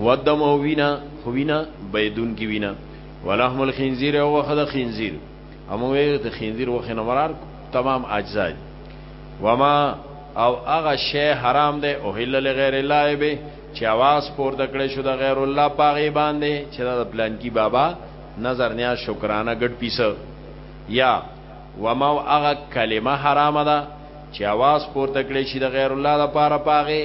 ودم او وینا خو وینا بيدون کی وینا ولحم الخنزیر او وخد خنزیر امو د خنزیر وخه نه مرار تمام اجزا وما او هغه شی حرام دی او هله لغیر الله به چې आवाज پور دکړې شو د غیر الله پاغي باندې چې د پلان کی بابا نظر نیا شکرانه ګډ پیسه یا وما او هغه کلمه حرام ده چې आवाज پور دکړې شي د غیر الله لپاره پاغي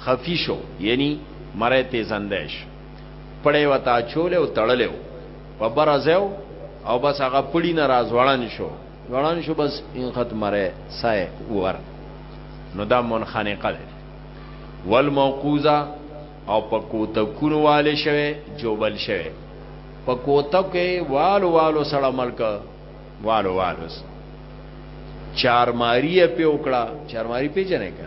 خفي شو، یعنی مری تیزندی شو، پړی ورته اچولی و، تړلی و په بره ځای و او بس هغه پړی نه را ځوړند شو، ځوړند شو بس اینخت مری ساه یې ووره، نو دا منخنقه دی. والموقوذه او په کوتکونو والی شوی، ژوبل شوی، په کوتکو یې والو والو سړه مل کړ، والو والو چارماری یې پرې وکړه، چارماری پېژنئ که؟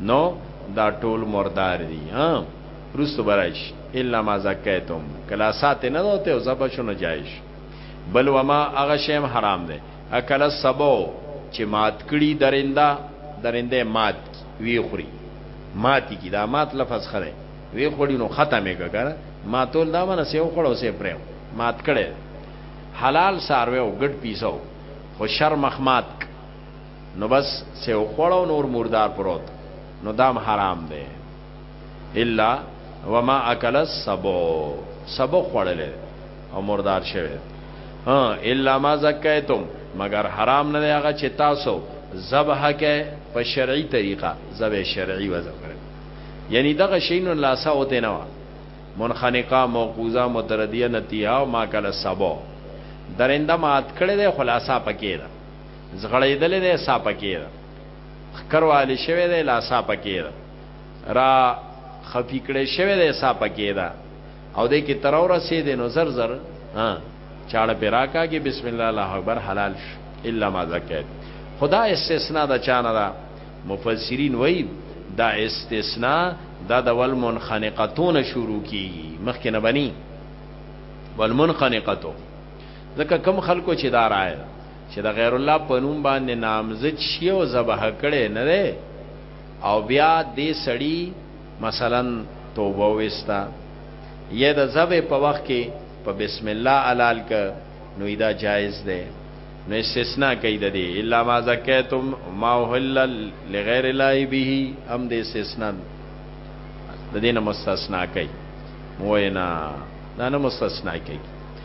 نو دا ټول مردار دي ها رستو برایش الا ما زکیتم کلا سات نه دوته او زب شنو جایش بل وما هغه شیم حرام ده اکل سبو چې مات کړي درنده درنده مات وی خوري ماتی کی دا مات لفظ خره وی خوري نو ختمه کړه ما تول دا منه سیو خړو سی پرم مات کړي حلال ساروي او ګډ پیسو خو شر مخمات نو بس سه وخوړو نور مردار پروت نو دام حرام دی الا وما اکل السبو سبو خوړل او مردار شوی ها الا ما زکیتم مگر حرام نه دی هغه چې تاسو ذبح کې په شرعي طریقه ذبح شرعي وځو یعنی دغه شین لاسه اوته نه منخنقه موقوزه متردیه نتیه او ما کله سبو درنده مات کړي د خلاصہ پکې ده زغړېدلې ده سا پکې ده خکروالی شوی دی لا سا پکې ده را خفي کړی شوی دی سا پکې ده او دې کې تر ورسې دی نو زر زر ها چاړه پې راکاږي بسم الله الله اکبر حلال شو الا ما ذکر خدا استثناء د چانه ده مفسرین وایي دا استثناء دا د ول منخنقتون شروع کی مخکې نه بني ول منخنقتو ځکه کم خلکو چې دا راي چې د غیر الله په نوم باندې نامزد شي او ذبح کړي نه دی او بیا دې سړی مثلا توبه وستا یا د ذبح په وخت کې په بسم الله علال ک نو دا جایز دی نو استثناء کوي د دې الا ما زکیتم ما هلل لغیر الله به هم د استثناء د دې نه مستثنا کوي وینا دا نه مستثنا کوي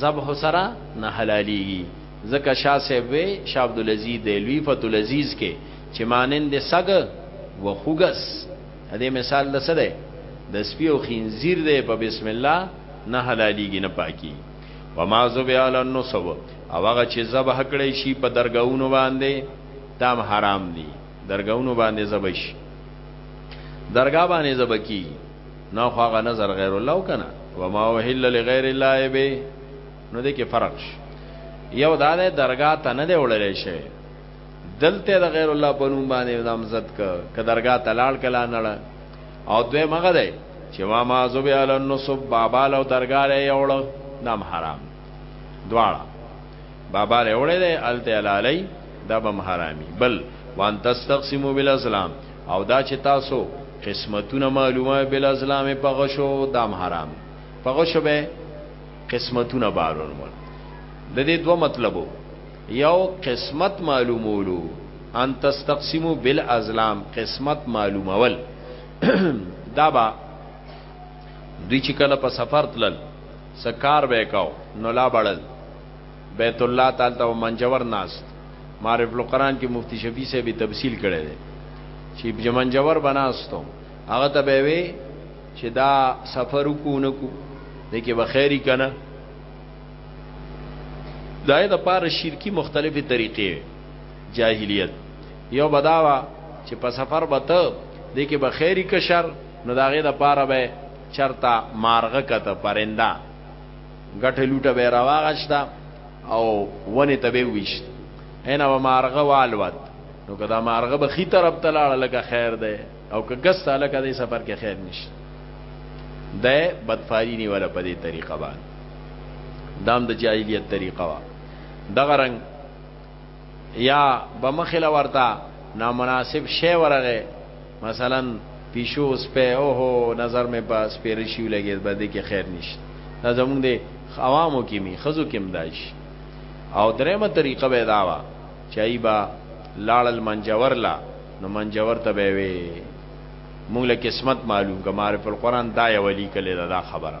ذبح سره نه حلاليږي ځکه شاه صاحب وی شاه عبد العزيز دی لوی فتو العزيز کې چې مانند سګ و خوګس دې مثال د سره د سپي او خنزیر دی په بسم الله نه حلاليږي نه پاکي وما ذبح على النصب او هغه چې ذبح کړی شي په درگاونو باندې تام حرام دي درگاونو باندې ذبح شي درگاه باندې ذبح کی نو خو هغه نظر غیر الله وکنه و ما وحل لغیر الله به نو دې کې فرق شي یو دا ده درگاه ته نه دی وړل شي دلته د غیر الله په نوم باندې نامزد ک ک درگاه ته لاړ کلا نه او دوی مغه دی چې ما ما زوبی علی النصب بابا له درگاه لري وړ نام حرام دواړه بابا لري وړل دی الته علی دا به حرامي بل وان تستقسمو بالاسلام او دا چې تاسو قسمتونه معلومه بالازلام په غشو دام حرام په غشو به قسمتونه بارون مول د دې دوه مطلبو یو قسمت معلومولو ان تستقسمو بالازلام قسمت معلومول دا با دوی چې کله په سفر تلل سکار وکاو نو لا بړل بیت الله ته هلته په منجور ناست معارف القرآن کې مفتی شفیع صاحب تفصیل کړی دی چې په منجور به ناستو هغه ته به وی چې دا سفر کو نه کو د کې به خیری کنه دا د پاره شرکی مختلفې طریقې جاهلیت یو بداوا چې په سفر به ته د کې به خیری کشر نو داغه د پاره به چرتا مارغه کته پرنده ګټه لوټه به راواغشتا او ونه ته به ویشت اینا و مارغه والوت نو که دا مارغه به خي طرف ته لاړه لکه خیر ده او که ګس ته لکه دې سفر کې خیر نشته ده بدفاری نه ولا په دې طریقه باندې دام د جاهلیت طریقه وا دغه رنګ یا بمخله ورته نامناسب شی ورغه مثلا پیشو سپه اوهو نظر مې په سپیره شیو لګید به دې کې خیر نشته دا زمونږ د عوامو کې می خزو کې مداش او درېمه طریقه به دا وا چای با لاړل منجور لا نو منجور ته به وي مونږ له قسمت معلوم کمار په قرآن دا یو لیکل دا خبره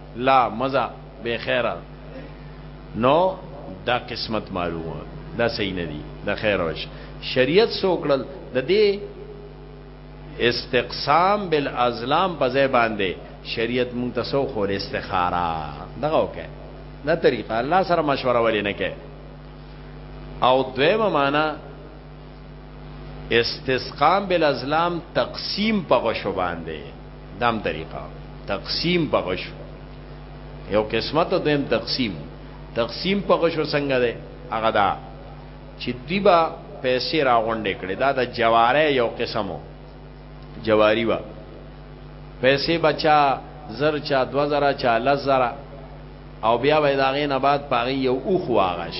لا مه ځه بی خیره نو دا قسمت معلومه دا صحیح نه دی د خیر وش شریعت سو کړل د دې استقسام بالازلام په ځای باندې شریعت مونږ ته سو خو استخاره دغه وکړه دا طریقه الله سره مشوره ولې نه کوي او دویمه معنا استسقام بالازلام تقسیم په غشو باندې دام طریقه تقسیم په غشو یو قسمت او دیم تقسیم تقسیم په غشو څنګه ده هغه دا چې دیبا پیسې راغونډې کړې دا د جواره یو قسمو جواری وا پیسې بچا زر چا دو زره چا لس زره او بیا به داغې نه بعد پاغي یو اوخ واغش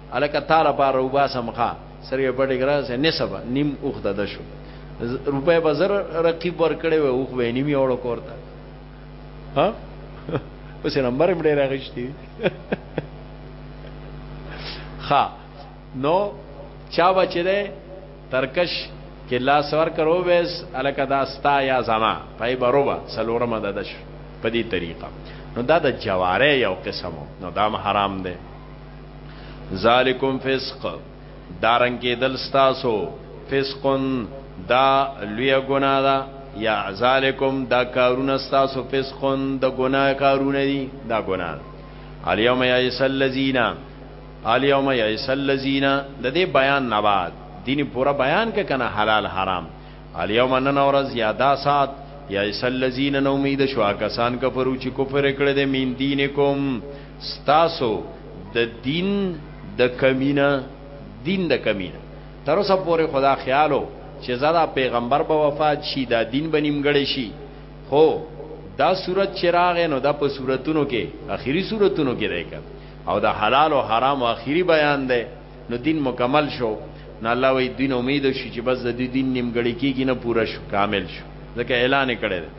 الکه تعالی بار وباسم ښا سره په ډګر سره نسب نیم اوخ د شو روپې بازار رقیب ور کړې و اوخ به نیمه اورو کوړتا ها اوس نمبر یې ډېر راغشتي ها نو چا بچی دی ترکش کې لاس ور کرو ویس الکه دا ستا یا زما پای بروبا سلورم ددش په دې طریقه نو دا د جواره یو قسمو نو دا حرام دی ذالکم فسق دارن کې دل ستاسو فسقن دا لوی ګنا ده یا ذالکم دا کارونه ستاسو فسقن د ګنا کارونه دي دا ګنا الیوم یئس الذین الیوم یئس الذین د دې بیان نه بعد دین پورا بیان ک کنه حلال حرام الیوم نن اور زیاده سات یئس الذین نو امید شو کسان کفرو چې کفر کړه د مین دینکم ستاسو د دین د کمی نه دین د کمی نه تر اوسه پورې خدا خیالو چې زدا پیغمبر به وفات شي دا دین به نیمګړی شي خو دا صورت چې راغې نو دا په صورتونو کې اخیری صورتونو کې دی او دا حلال او حرام او اخیری بیان دی نو دین مکمل شو نو الله وی دین امید شي چې بس د دین نیمګړی کېږي نه پوره شو کامل شو ځکه اعلان کړی دی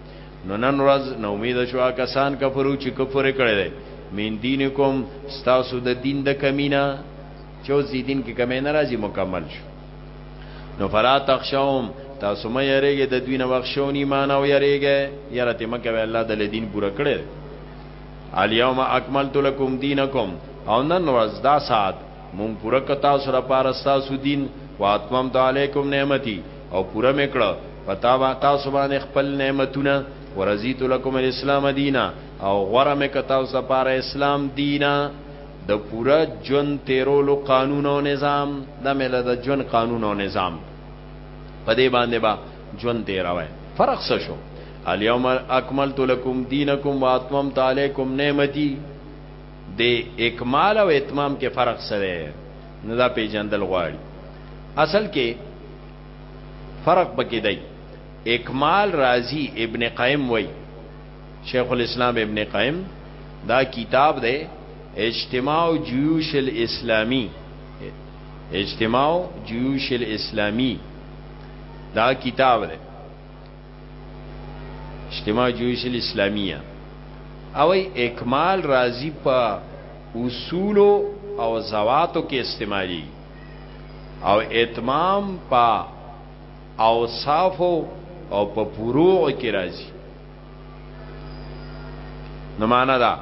نو نن ورځ نو امید شو کسان کفرو چې کفر کړي دي من دینکم تاسو د دین د کمینا چو زی دین کې کمی نه راځي مکمل شو نو فلا تخشوم تاسو مې یریږي د دوی نه وښون ایمان او یریږي یاره ته مکه الله د دین پورا کړي الیوم اکملت لکم دینکم او نن ورځ دا سات مون پورا کتا سره پارستا سو دین واتمم علیکم نعمتي او پوره میکړه پتا با تاسو باندې خپل نعمتونه ورزیت لکم الاسلام دینا او غره مې کتا اوس لپاره اسلام دینا د پوره جون تیرولو قانون او نظام د مله د جون قانون او نظام په دې باندې با جون تیروي فرق څه شو الیوم اکملت لکم دینکم واتممت علیکم نعمتي د اکمال او اتمام کې فرق څه دی نو دا پیژندل غواړي اصل کې فرق پکې دی اکمال رازی ابن قیم وای شیخ الاسلام ابن قیم دا کتاب دی اجتماع جیوش الاسلامی اجتماع جیوش الاسلامی دا کتاب دی اجتماع جویش الاسلامیه او اکمال راضی په اصول او زواتو کې استعمالي او اتمام په اوصاف او په فروع کې راځي نو معنا دا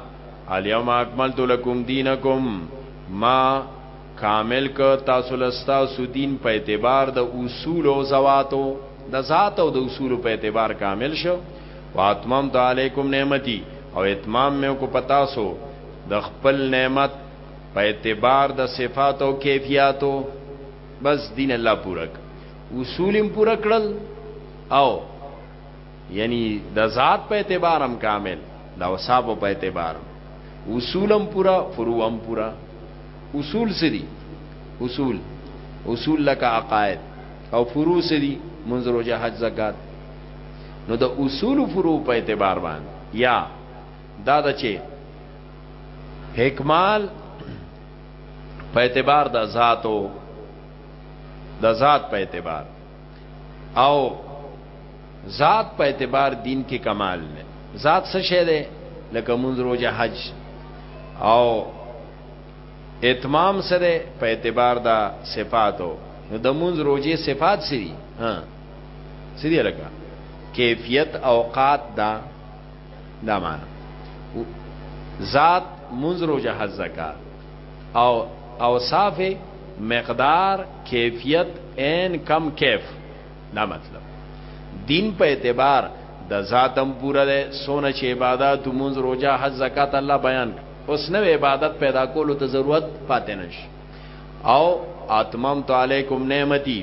الیوم اکملت لکم دینکم ما کامل که تاسو له ستاسو دین په اعتبار د اصول او زواتو د ذات او د اصول په اعتبار کامل شو واتمم تو علیکم نعمتي او اتمام مې کو پتا سو د خپل نعمت په اعتبار د صفات او کیفیتو بس دین الله پورک اصولم پورا کړل او یعنی د ذات په اعتبارم کامل د اوصاف په اعتبار اصولم پورا فروعم پورا اصول سری اصول اصول لک عقائد او فروع سری منظر او جهاد زکات نو د اصول او فروع په اعتبار باندې یا دا د چه حکمال په اعتبار د ذاتو د ذات په اعتبار او ذات په اعتبار دین کې کمال نه ذات څه شه ده لکه منځ روزه حج او اتمام سره په اعتبار دا صفاتو نو د منځ روزه صفات سری ها سری لکه کیفیت اوقات دا دا معنا ذات منذ روجه الزکات او اوصاف مقدار کیفیت عین کم کیف دا مطلب دین په اعتبار د ذاتم پوره ده سونه چې عبادت مونږ روزه حج زکات الله بیان اوس نو عبادت پیدا کولو ته ضرورت پاتې نشي او اتمم تو علیکم نعمتي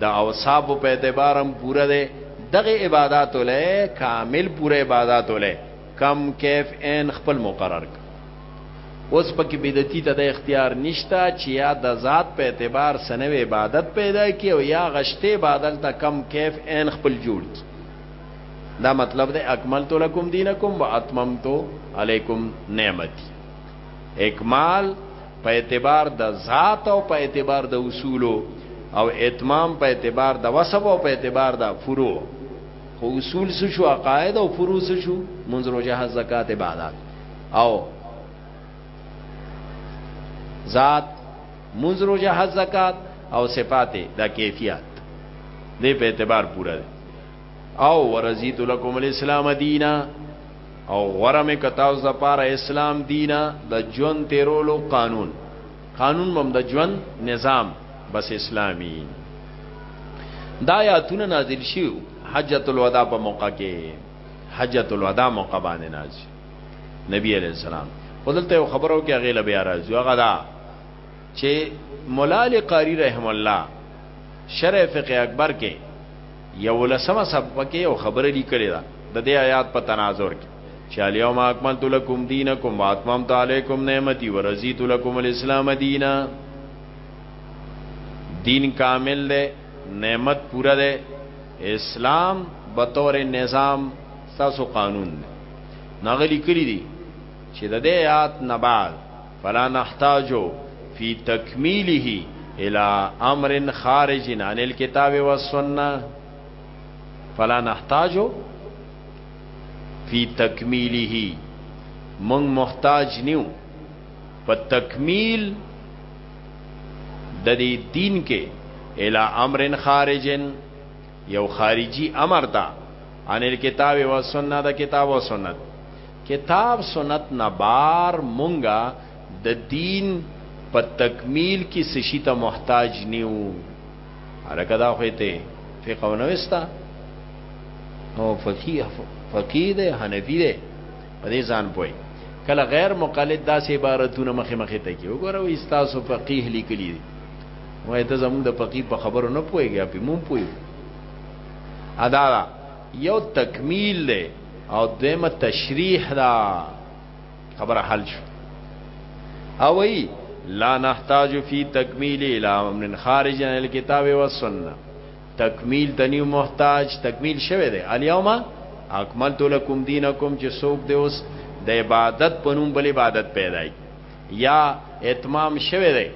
د اوصاف په اعتبارم پوره ده دغه عبادت له کامل پوره عبادت له کم کیف ان خپل مقرر اوس پکې بدعتي ته د اختیار نشته چې یا د ذات په اعتبار سنوي عبادت پیدا کی او یا غشته بادل ته کم کیف عین خپل جوړ کی دا مطلب دی اکملت لکم دینکم واتممت علیکم نعمتي اکمال په اعتبار د ذات او په اعتبار د اصول او اتمام په اعتبار د وسب او په اعتبار د فروع خو اصول شو عقاید او فروع شو منځ روزه زکات عبادت او ذات منز روجه حج زکات او صفات دا کیفیت دې په اعتبار پورا دي او ورزیت لکم الاسلام دینا او غرم کتاو ز پاره اسلام دینا د جون تیرولو قانون قانون مم د جون نظام بس اسلامی دا آیاتونه نازل شي حجۃ الوداع په موقع کې حجۃ الوداع موقع باندې نازل نبی علیہ السلام خودلته یو خبرو کې غیله بیا راځي هغه دا چې مولا علی قاری رحم الله شرع فقه اکبر کې یو لسمه سبق کې یو خبره لیکلې ده د دې آیات په تناظر کې چې الیوم اکملت لکم دینکم واتممت علیکم نعمتي ورزیت لکم الاسلام دینا دین کامل ده نعمت پورا ده اسلام بطور نظام تاسو قانون دی ناغلی کړی دی چې د دې آیات نه بعد فلا نحتاجو فی تکمیله الى امر خارج عن الكتاب والسنه فلا نحتاجو فی تکمیله مونږ محتاج نیو په تکمیل د دې دین کې الى امر خارجن یو خارجی امر ده ان الكتاب و سنت ده کتاب و سنت کتاب سنت نه بار مونږه د دین په تکمیل کې سشي ته محتاج نیو الکه دا خو ته فقه نو وستا او فقيه فقيه ده حنفي ده په دې ځان پوي کله غیر مقلد داسې عبارتونه مخه مخه ته کی وګوره و استاسو فقيه لیکلی دي وای ته زموږ د فقيه په خبرو نه پويږي په مون پوي ادا دا یو تکمیل دی او دیمه تشریح دا خبره حل شو او ای لا نحتاج فی تکمیل الى امر خارج عن الكتاب والسنه تکمیل تنی محتاج تکمیل شوه دی الیوم اکملت لکم دینکم چې سوک دی اوس د عبادت پنوم بل عبادت پیدا کی یا اتمام شوه دی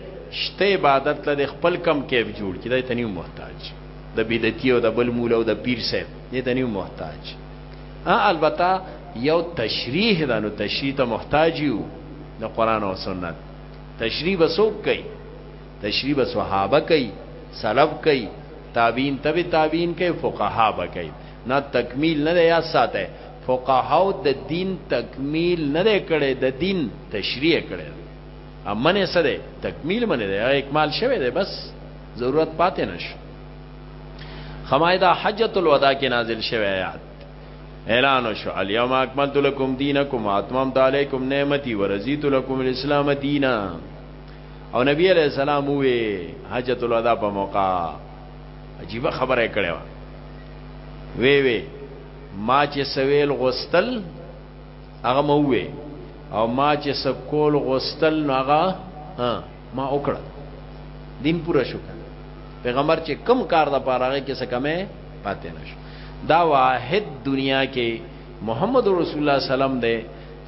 شته عبادت له خپل کم کیف جوړ کړي ته نیو محتاج د بدعتي او د بل مولا او د پیر صاحب دې ته نیو محتاج ا البته یو تشریح ده نو تشریح ته محتاج یو د قران او سنت تشریح بسوک کوي تشریح به صحابه کوي سلف کوي تابعین تبع تابعین کوي فقها به کوي نه تکمیل نه یا ساته فقهاو د دین تکمیل نه دی کړی، د دین تشریح یې کړې ده. او منې څه دی؟ تکمیل منې دی، هغه اکمال شوی دی، بس ضرورت پاتې نه شو. خمای دا حجت الوداع کې نازل شوی آیات اعلان وشو الیوم اکملت لکم دینکم واتممت علیکم نعمتي ورضیت لکم الاسلام دینا او نبی علیہ السلام وی حجۃ الوداع په موقع عجیب خبره کړې و وی وی ما چې سویل غوستل هغه مو وې او ما چې سکول غوستل نو هغه ما وکړه دین پوره شو پیغمبر چې کم کار د پاره هغه کې څه کمه پاتې نشو دا واحد دنیا کې محمد رسول الله سلام دی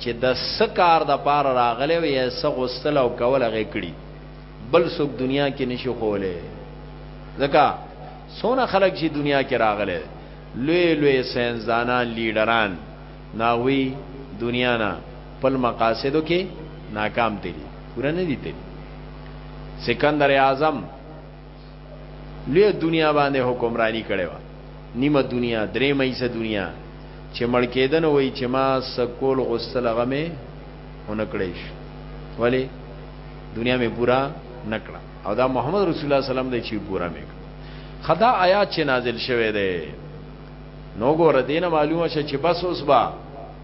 چې د سکار د پاره راغلی وي څه غوستل او کول هغه کړی بل څوک دنیا کې نشي کوله ځکه سونه خلک چې دنیا کې راغله لوی لوی ساینسدانان لیډران ناغوی دنیا نه پل مقاصدو کې ناکام تلي پورا نه دي تلي سکندر اعظم لوی دنیا باندې حکمرانی کړي وا نیمه دنیا درې مېسه دنیا چې مړ کېدنه وای چې ما سکول غسل غمه اونکړې شو ولی دنیا مې پورا نکړه او دا محمد رسول الله صلی الله علیه وسلم دی چې پورا میک خدا آیات چې نازل شوه دی نو ګور دین معلومه شه چې بس اوس با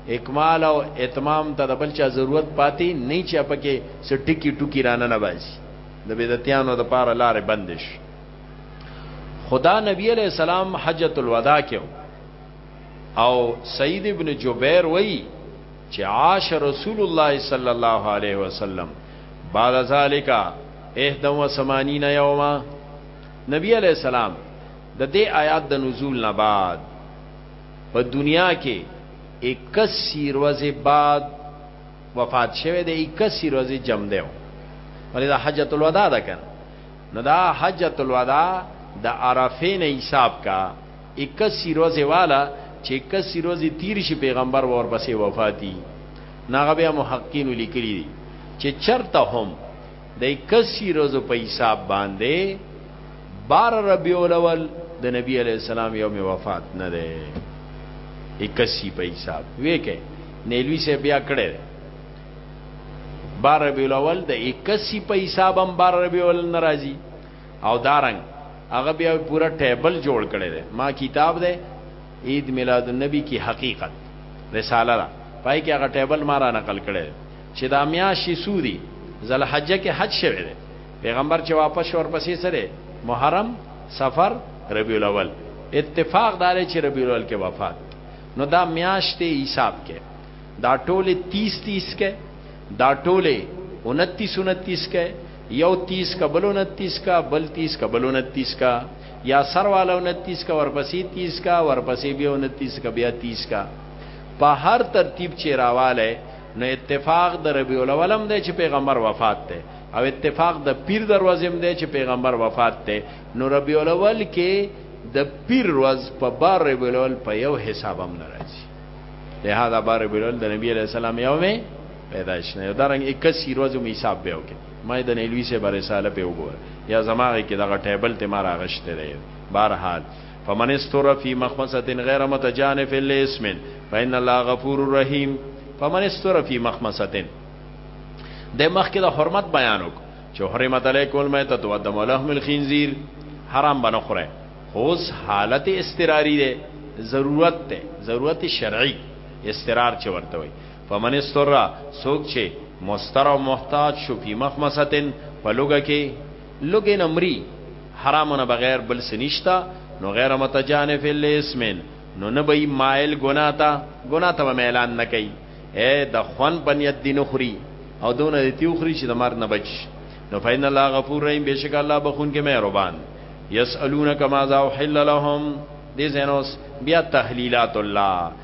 اکمال او اتمام ته د بل چا ضرورت پاتې نه چې پکې سټکی ټکی رانه نه باسي د بدعتانو د پاره لارې بندش خدا نبی علیہ السلام حجت الوداع کې او سید ابن جبیر وای چې عاش رسول الله صلی الله علیه وسلم بعد ذالک 81 یوما نبی علیہ السلام د دې آیات د نزول نه بعد په دنیا کې 81 ورځې بعد وفات شوه د 81 ورځې جمع دیو ولې د حجۃ الوداع ده کنه نو دا حجۃ الوداع د عرفین حساب کا اکسی روزی والا چې اکسی روزی تیر شي پیغمبر ور پسې وفاتی ناغه بیا محققین لیکلی دي چې چرته هم د اکسی روزو په حساب باندې بار ربیع الاول د نبی علی السلام یوم وفات نه ده اکسی په حساب وې کې نیلوی سے بیا کړه بار ربیع الاول د اکسی په حساب هم بار ربیع الاول ناراضي او دارنګ هغه بیا پورا ټیبل جوړ کړی دی ما کتاب دی عید میلاد النبی کی حقیقت رساله را پای کې هغه ټیبل ما را نقل کړی چې دا میاشي سودی ذلحجه کې حج شوه دی پیغمبر چې واپس شو ورپسې سره محرم سفر ربیع الاول اتفاق دار چې ربیع الاول کې وفات نو دا میاشتې حساب کې دا ټوله 30 30 کې دا ټوله 29 29 کې یو تیس کا بلو نتیس کا بل تیس کا بلو نتیس کا یا سر والا و نتیس کا ورپسی تیس کا ورپسی بیا و نتیس کا بیا تیس کا په هر ترتیب چې راواله نو اتفاق د ربیع الاولم دی چې پیغمبر وفات دی او اتفاق د پیر دروازم دی چې پیغمبر وفات دی نو ربیع الاول کې د پیر ورځ په بار ربیع الاول په یو حساب هم ناراضي لہذا بار ربیع الاول د نبی علیہ السلام یومه پیدایش نه دا رنګ 81 ورځې مې حساب به وکړي ما د نیلوی سه بر رساله په وګوره یا زماغه کې دغه ټیبل ته ما راغشته دی بهر حال فمن استر فی مخمسه غیر متجانف الاسم فإن الله غفور رحیم فمن استر فی مخمسه د مخکې د حرمت بیان وک چې حرمت علیکم المیتۃ والدم ولحم الخنزیر حرام بنه خوره خوز حالت استراری ده ضرورت ده ضرورت شرعی استرار چې ورته وي فمن استر سوک چه مستر او محتاج شو فی مخمستن په لوګه کې لوګې نه مري حرام نه بغیر بل سنشتا نو غیر متجانف الاسمن نو نه به مایل ګنا تا ګنا ته میلان نه کوي اے د خون بنیت دین خوري او دونه د تیو خوري چې د مار نه بچ نو فین الله غفور رحیم بشک الله بخون کې مهربان یسالونک ماذا وحل لهم دې زینوس بیا تحلیلات الله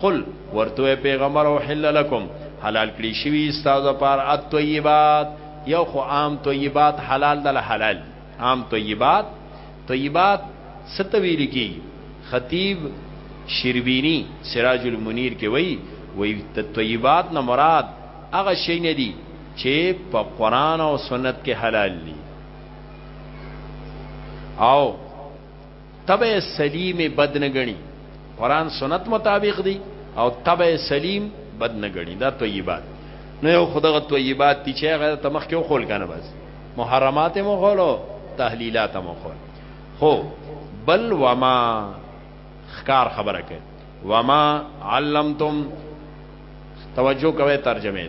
قل ورته پیغمبر او حل لكم حلال کړی شوی استاد پر الطيبات یو خو عام طيبات حلال دل حلال عام طيبات طيبات ستویل کی خطیب شربینی سراج المنیر کې وای وای د طيبات نه مراد هغه شی نه دی چې په قران او سنت کې حلال دي او طبع سلیم بد نه غني قران سنت مطابق دي او طبع سلیم بد نه غني دا طیبات نو یو خدغه طیبات دي چې هغه ته مخ کې خول کنه بس محرمات مو خولو تحلیلات مو خول خو بل وما خکار خبره کوي وما علمتم توجه کوي ترجمه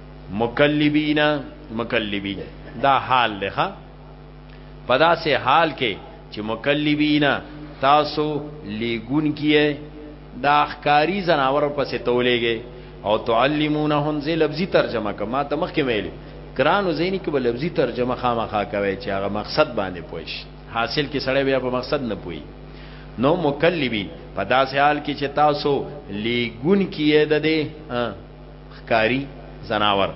مکلبینا مکلبین دا حال دی ښا په داسې حال کې چې مکلبینا تاسو لیګون کیه دا اخکاری زناور پسې تولېږي او تعلمونهم زی لفظي ترجمه کما ته مخکې ویلي ګرانو زینی کې به لفظي ترجمه خامخا کوي چې هغه مقصد باندې پوښ حاصل کې سړی بیا په مقصد نه پوي نو مکلبین په داسې حال کې چې تاسو لیګون کیه د دې ښکاری زناور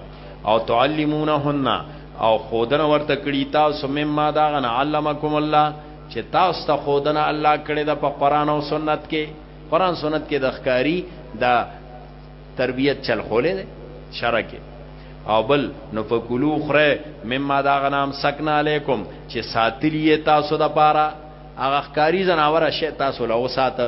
او تعلمونهن او خودنه ورته کړی تاسو مما دا غن علمکم الله چې تاسو ته خودنه الله کړی د په قران او سنت کې قران سنت کې د ښکاری دا تربیت چل خولې ده شرکه او بل نو فکلو خره مما دا غنام سکنا علیکم چې ساتلی تاسو د پاره هغه ښکاری زناور شه تاسو له وساته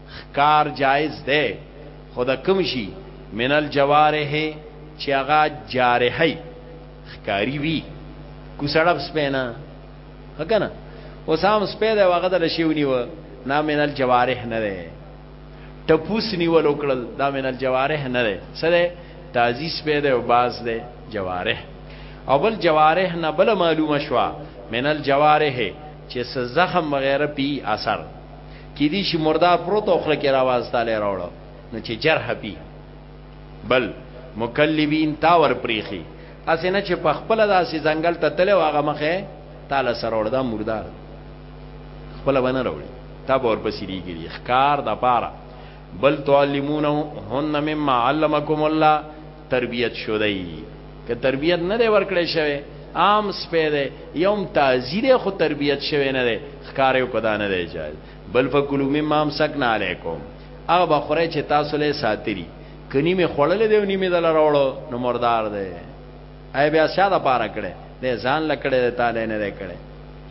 ښکار جائز دی خو د کوم شي من الجوارح چې هغه جارحي ښکاری وي کو سړب سپینا هکنه وسام سپید هغه د لشیونی و نا من الجوارح نه ده ټپوس نیول وکړل دا من الجوارح نه ده سره تازی سپید او باز ده جوارح او بل جوارح نه بل معلومه شوا من الجوارح چې زخم وغیرہ پی اثر کې دي شي مردار پروت او خله کې راوازتاله راوړو نو چې جرح پی بل مکلبین تا ور پریخي اسنه چې په خپل داسې ځنګل ته تل واغه مخه تعالی سره وردا مردار خپل باندې راوړي تا ور پسې دیږي ښکار د پاره بل تعلمونه هن مما علمکم الله تربیت شده ای که تربیت نه دی ورکړی شوی عام سپی دی یوم تازی دی خو تربیت شوی نه دی ښکارې په دا نه دی جایز بل فکلو مما امسکنا علیکم هغه به خورئ چې تاسو له ساتلی کنی می خوړلې دی او نیمه دل راوړو نو مردار دی ای بیا ساده پاره کړي د ځان لکړې د تعالی نه لکړې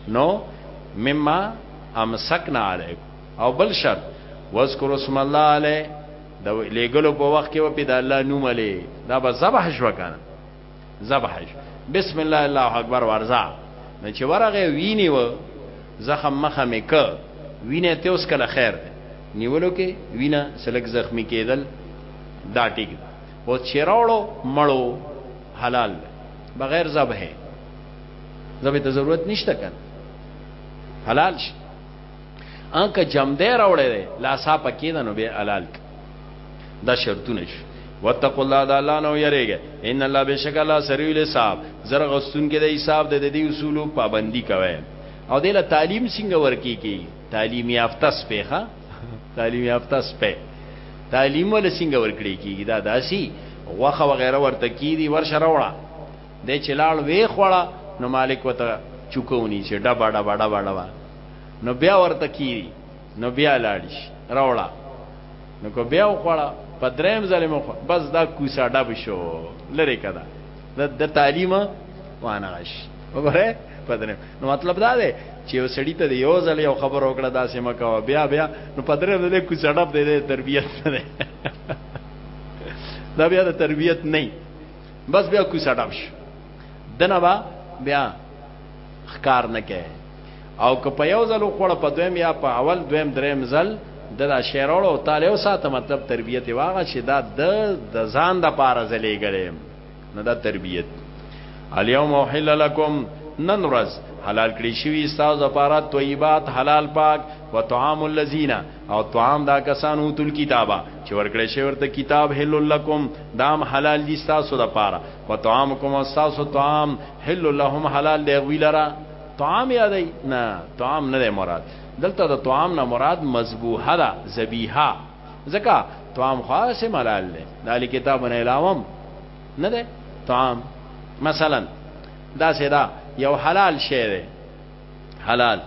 نو مما امسکنا علیکم او بل شرط واذکر اسم الله علیه د لګلو په وخت کې په د الله نوم علي دا به ذبح شو کنه ذبح شو بسم الله الله اکبر ورزا نه چې ورغه ویني و زخم مخه مې ک وینه ته اوس کله خیر دی نیولو کې وینه سلک زخمی کېدل دا ټیک او چیراړو مړو حلال بغیر ذبح ذبح ته ضرورت نشته کنه حلال شي ان که جمده راوړی دی لاسا پکې ده نو بیا حلال دا شرطونه شو واتقوا الله د الله نه یریږي ان الله بشک الله سریع الحساب زر غستون کې د حساب د دې اصولو پابندي کوي او دله تعلیم څنګه ورکی کی تعلیم یافته سپیخه تعلیم یافته سپه تعلیم ول څنګه ورکړي کیږي دا داسي غوخه وغیرہ ورته کیدی ورشه راوړه د چلاړ وی خوړه نو مالک وته چوکونی چې ډبا ډبا ډبا ډبا نو بیا ورته کیری نو بیا لاړ شي راوړه نو کو بیا وخوړه په دریم ځل مخ بس دا کوسا ډب شو لری کده د د تعلیم وانه غش وګوره په دریم نو مطلب دا دی چې یو سړی ته یو ځل یو خبر وکړه دا سم کا بیا بیا نو په دریم ځل کوسا ډب دی د تربیت نه دا بیا د تربیت نه بس بیا کوسا ډب شو دنه با بیا خکار نه کوي او که په یو ځل وخوړه په دویم یا په اول دویم دریم ځل د دا شیروړ او تعالی او ساته مطلب تربیت واغه چې دا د د ځان د پاره زلې ګلم نو دا تربیت الیوم احل لکم نن ورځ حلال کړی شوی استاو زپاره طیبات حلال پاک و طعام الذین او طعام دا کسانو تل کتابه چې ورکړی شوی ورته کتاب حل لکم دام حلال دي استاسو زپاره و طعامکم استاسو طعام حل لهم حلال دی ویلره طعام یادای نه طعام نه مراد دلته د طعام نه مراد مذبوحه ده ذبیحه ځکه طعام خاصه ملال ده د کتاب نه علاوه نه ده طعام مثلا دا سدا یو حلال شی ده حلال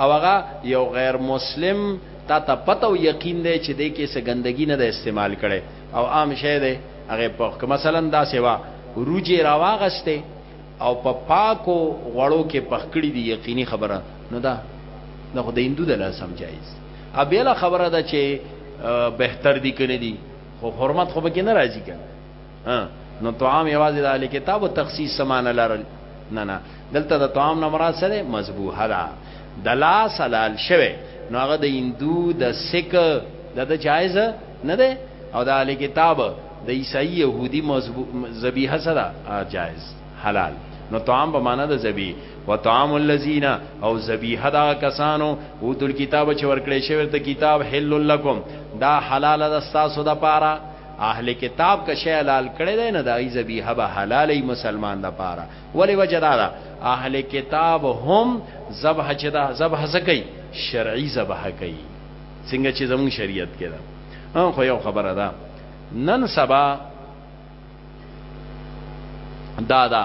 او هغه یو غیر مسلم تا ته پته او یقین دی چې د کې څه ګندګي نه د استعمال کړي او عام شی دی هغه په مثلا دا سیوا روجي راواغسته او په پاکو غړو کې پخکړی دی یقیني خبره نو دا نه خو د هندو د لاس هم جایز ا بیل خبره ده چې بهتر دی کنه دی خو حرمت خو به کې نه راځي کنه نو طعام یوازې د اهل کتاب او تخصیص سمان لرل نه نه دلته د طعام نه مراد سره مذبوح ده د لاس حلال شوه نو هغه د هندو د سک د جایز نه ده او د اهل کتاب د عیسائی یهودی ذبیحه سره جائز حلال نو طعام په معنا د ذبی و طعام الذین او ذبیحه دا کسانو او تل کتاب چې ورکړې شوی ته کتاب حل لکم دا حلال د تاسو د پاره اهل کتاب که شی حلال کړی دی نه د ای ذبیحه به حلالې مسلمان د پاره ولی وجه دا ده اهل کتاب هم ذبح چې دا ذبح سکی شرعي ذبح کوي څنګه چې زمون شریعت کې ده خو یو خبره ده نن سبا دا دا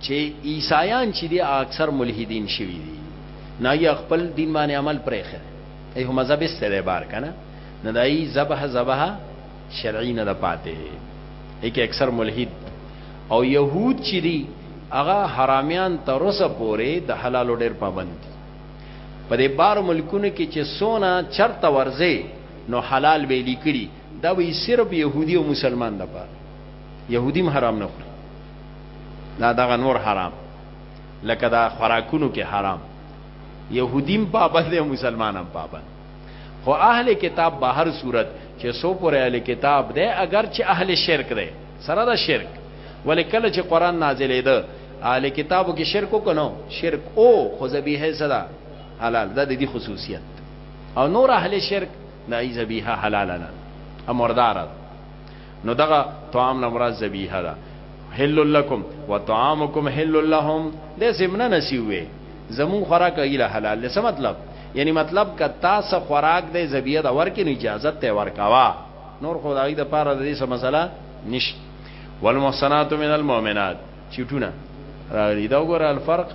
چې عیسایان چې دي اکثر ملحدین شوي دي نه یې خپل دین باندې عمل پرې خره ایه مذهب استره بار کنه نه دای ذبح ذبح شرعی نه د پاتې یک اکثر ملحد او يهود چې دي هغه حرامیان تر اوسه پورې د حلال ډېر پابند دي په دې بار ملکونو کې چې سونا چرته ورځي نو حلال به لیکلی دا وی صرف يهودي او مسلمان د پاره يهودي هم حرام نه خوري دا دغه نور حرام لکه دا خوراکونو کې حرام يهودیم پابند او مسلمانان پابند خو اهل کتاب به هر صورت چې سو پر اهل کتاب ده اگر چې اهل شرک ده سره دا شرک ولې کله چې قران نازلې ده اهل کتابو کې شرک وکنو شرک او خو ذبیحه صدا حلال دا د دې خصوصیت او نور اهل شرک دا ای ذبیحه حلال نه امردار نو دغه طعام نه مراد ذبیحه ده حل لكم وطعامكم حل لهم د زمنا نسیوي زمون خوراک ایله حلال له مطلب یعنی مطلب ک تاسو خوراک د ذبیحه د ورکې اجازه ته ورکاوه نور خدای د پاره د دې مسله نشته والمحصنات من المؤمنات چټونه راغلی دا وګوره الفرق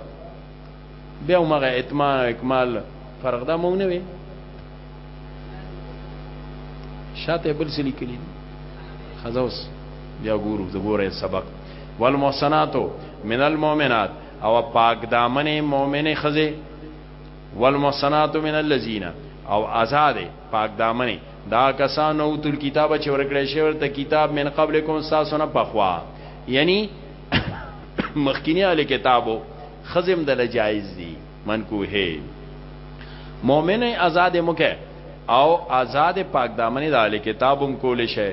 بیا هم هغه اتمام او اکمال فرق دا مونږ نه وي شاته بل څه لیکلي خزه اوس بیا ګورو د ګوره سبق والمحسنات من المؤمنات او پاک دامن مؤمنه خزه والمحسنات من الذين او آزاد پاک دامن دا کسان او تل کتاب چې ورکړې شوی ورته کتاب من قبلکم ساسونه پخوا یعنی مخکینی ال کتابو خزم دل جایز دی منکوهه مؤمن آزاد مکه او آزاد پاک دامن د اهل کتابم کول شي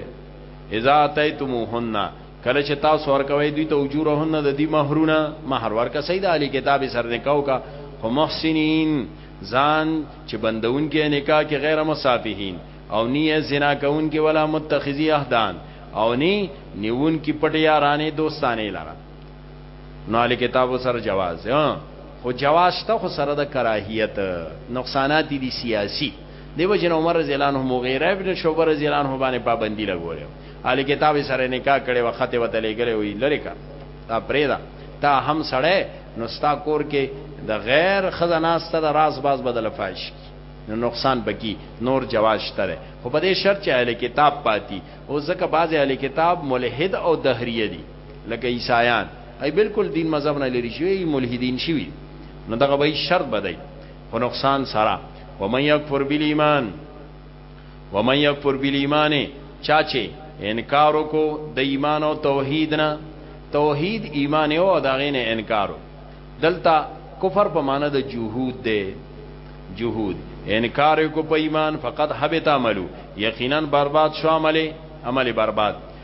اذا اتیتموهن کله چې تاسو ورکوي دوی ته اجورهن د دې مہرونه مہر ورکه سید علی کتاب سر نکاو کا خو محسنین ځان چې بندون کې نکاح کې غیر مصافحین او نیه زنا کون کې ولا متخذی احدان او نی نیون کې پټ یارانه دوستانه لاره نو علی کتاب سره جواز ها خو جواز ته خو سره د کراهیت نقصانات دي سیاسي دیو جن عمر رضی الله عنه مغیره ابن شعبہ رضی الله عنه باندې پابندی لګولې علی کتاب سره نکاح کړي وخت وته لګلې وی لری کا دا پریدا تا هم سړی نو ستا کور کې د غیر خزاناسته د راز باز بدل فاش نو نقصان بکی نور جواز شته خو په دې شرط چې اهل کتاب پاتی او ځکه بعض اهل کتاب ملحد او دهریه دي لکه عیسایان ای بالکل دین مذهب نه لري شوی ای ملحدین شوی نو دغه به شر بدای خو نقصان سره و من یکفر بالایمان و من یکفر بالایمان چا چې انکار کو د ایمان او توحید نه توحید ایمان او دغه نه انکارو دلته کفر په معنی د جهود دی جهود انکار کو په ایمان فقط حبط عملو یقینا برباد شو عمله عمل برباد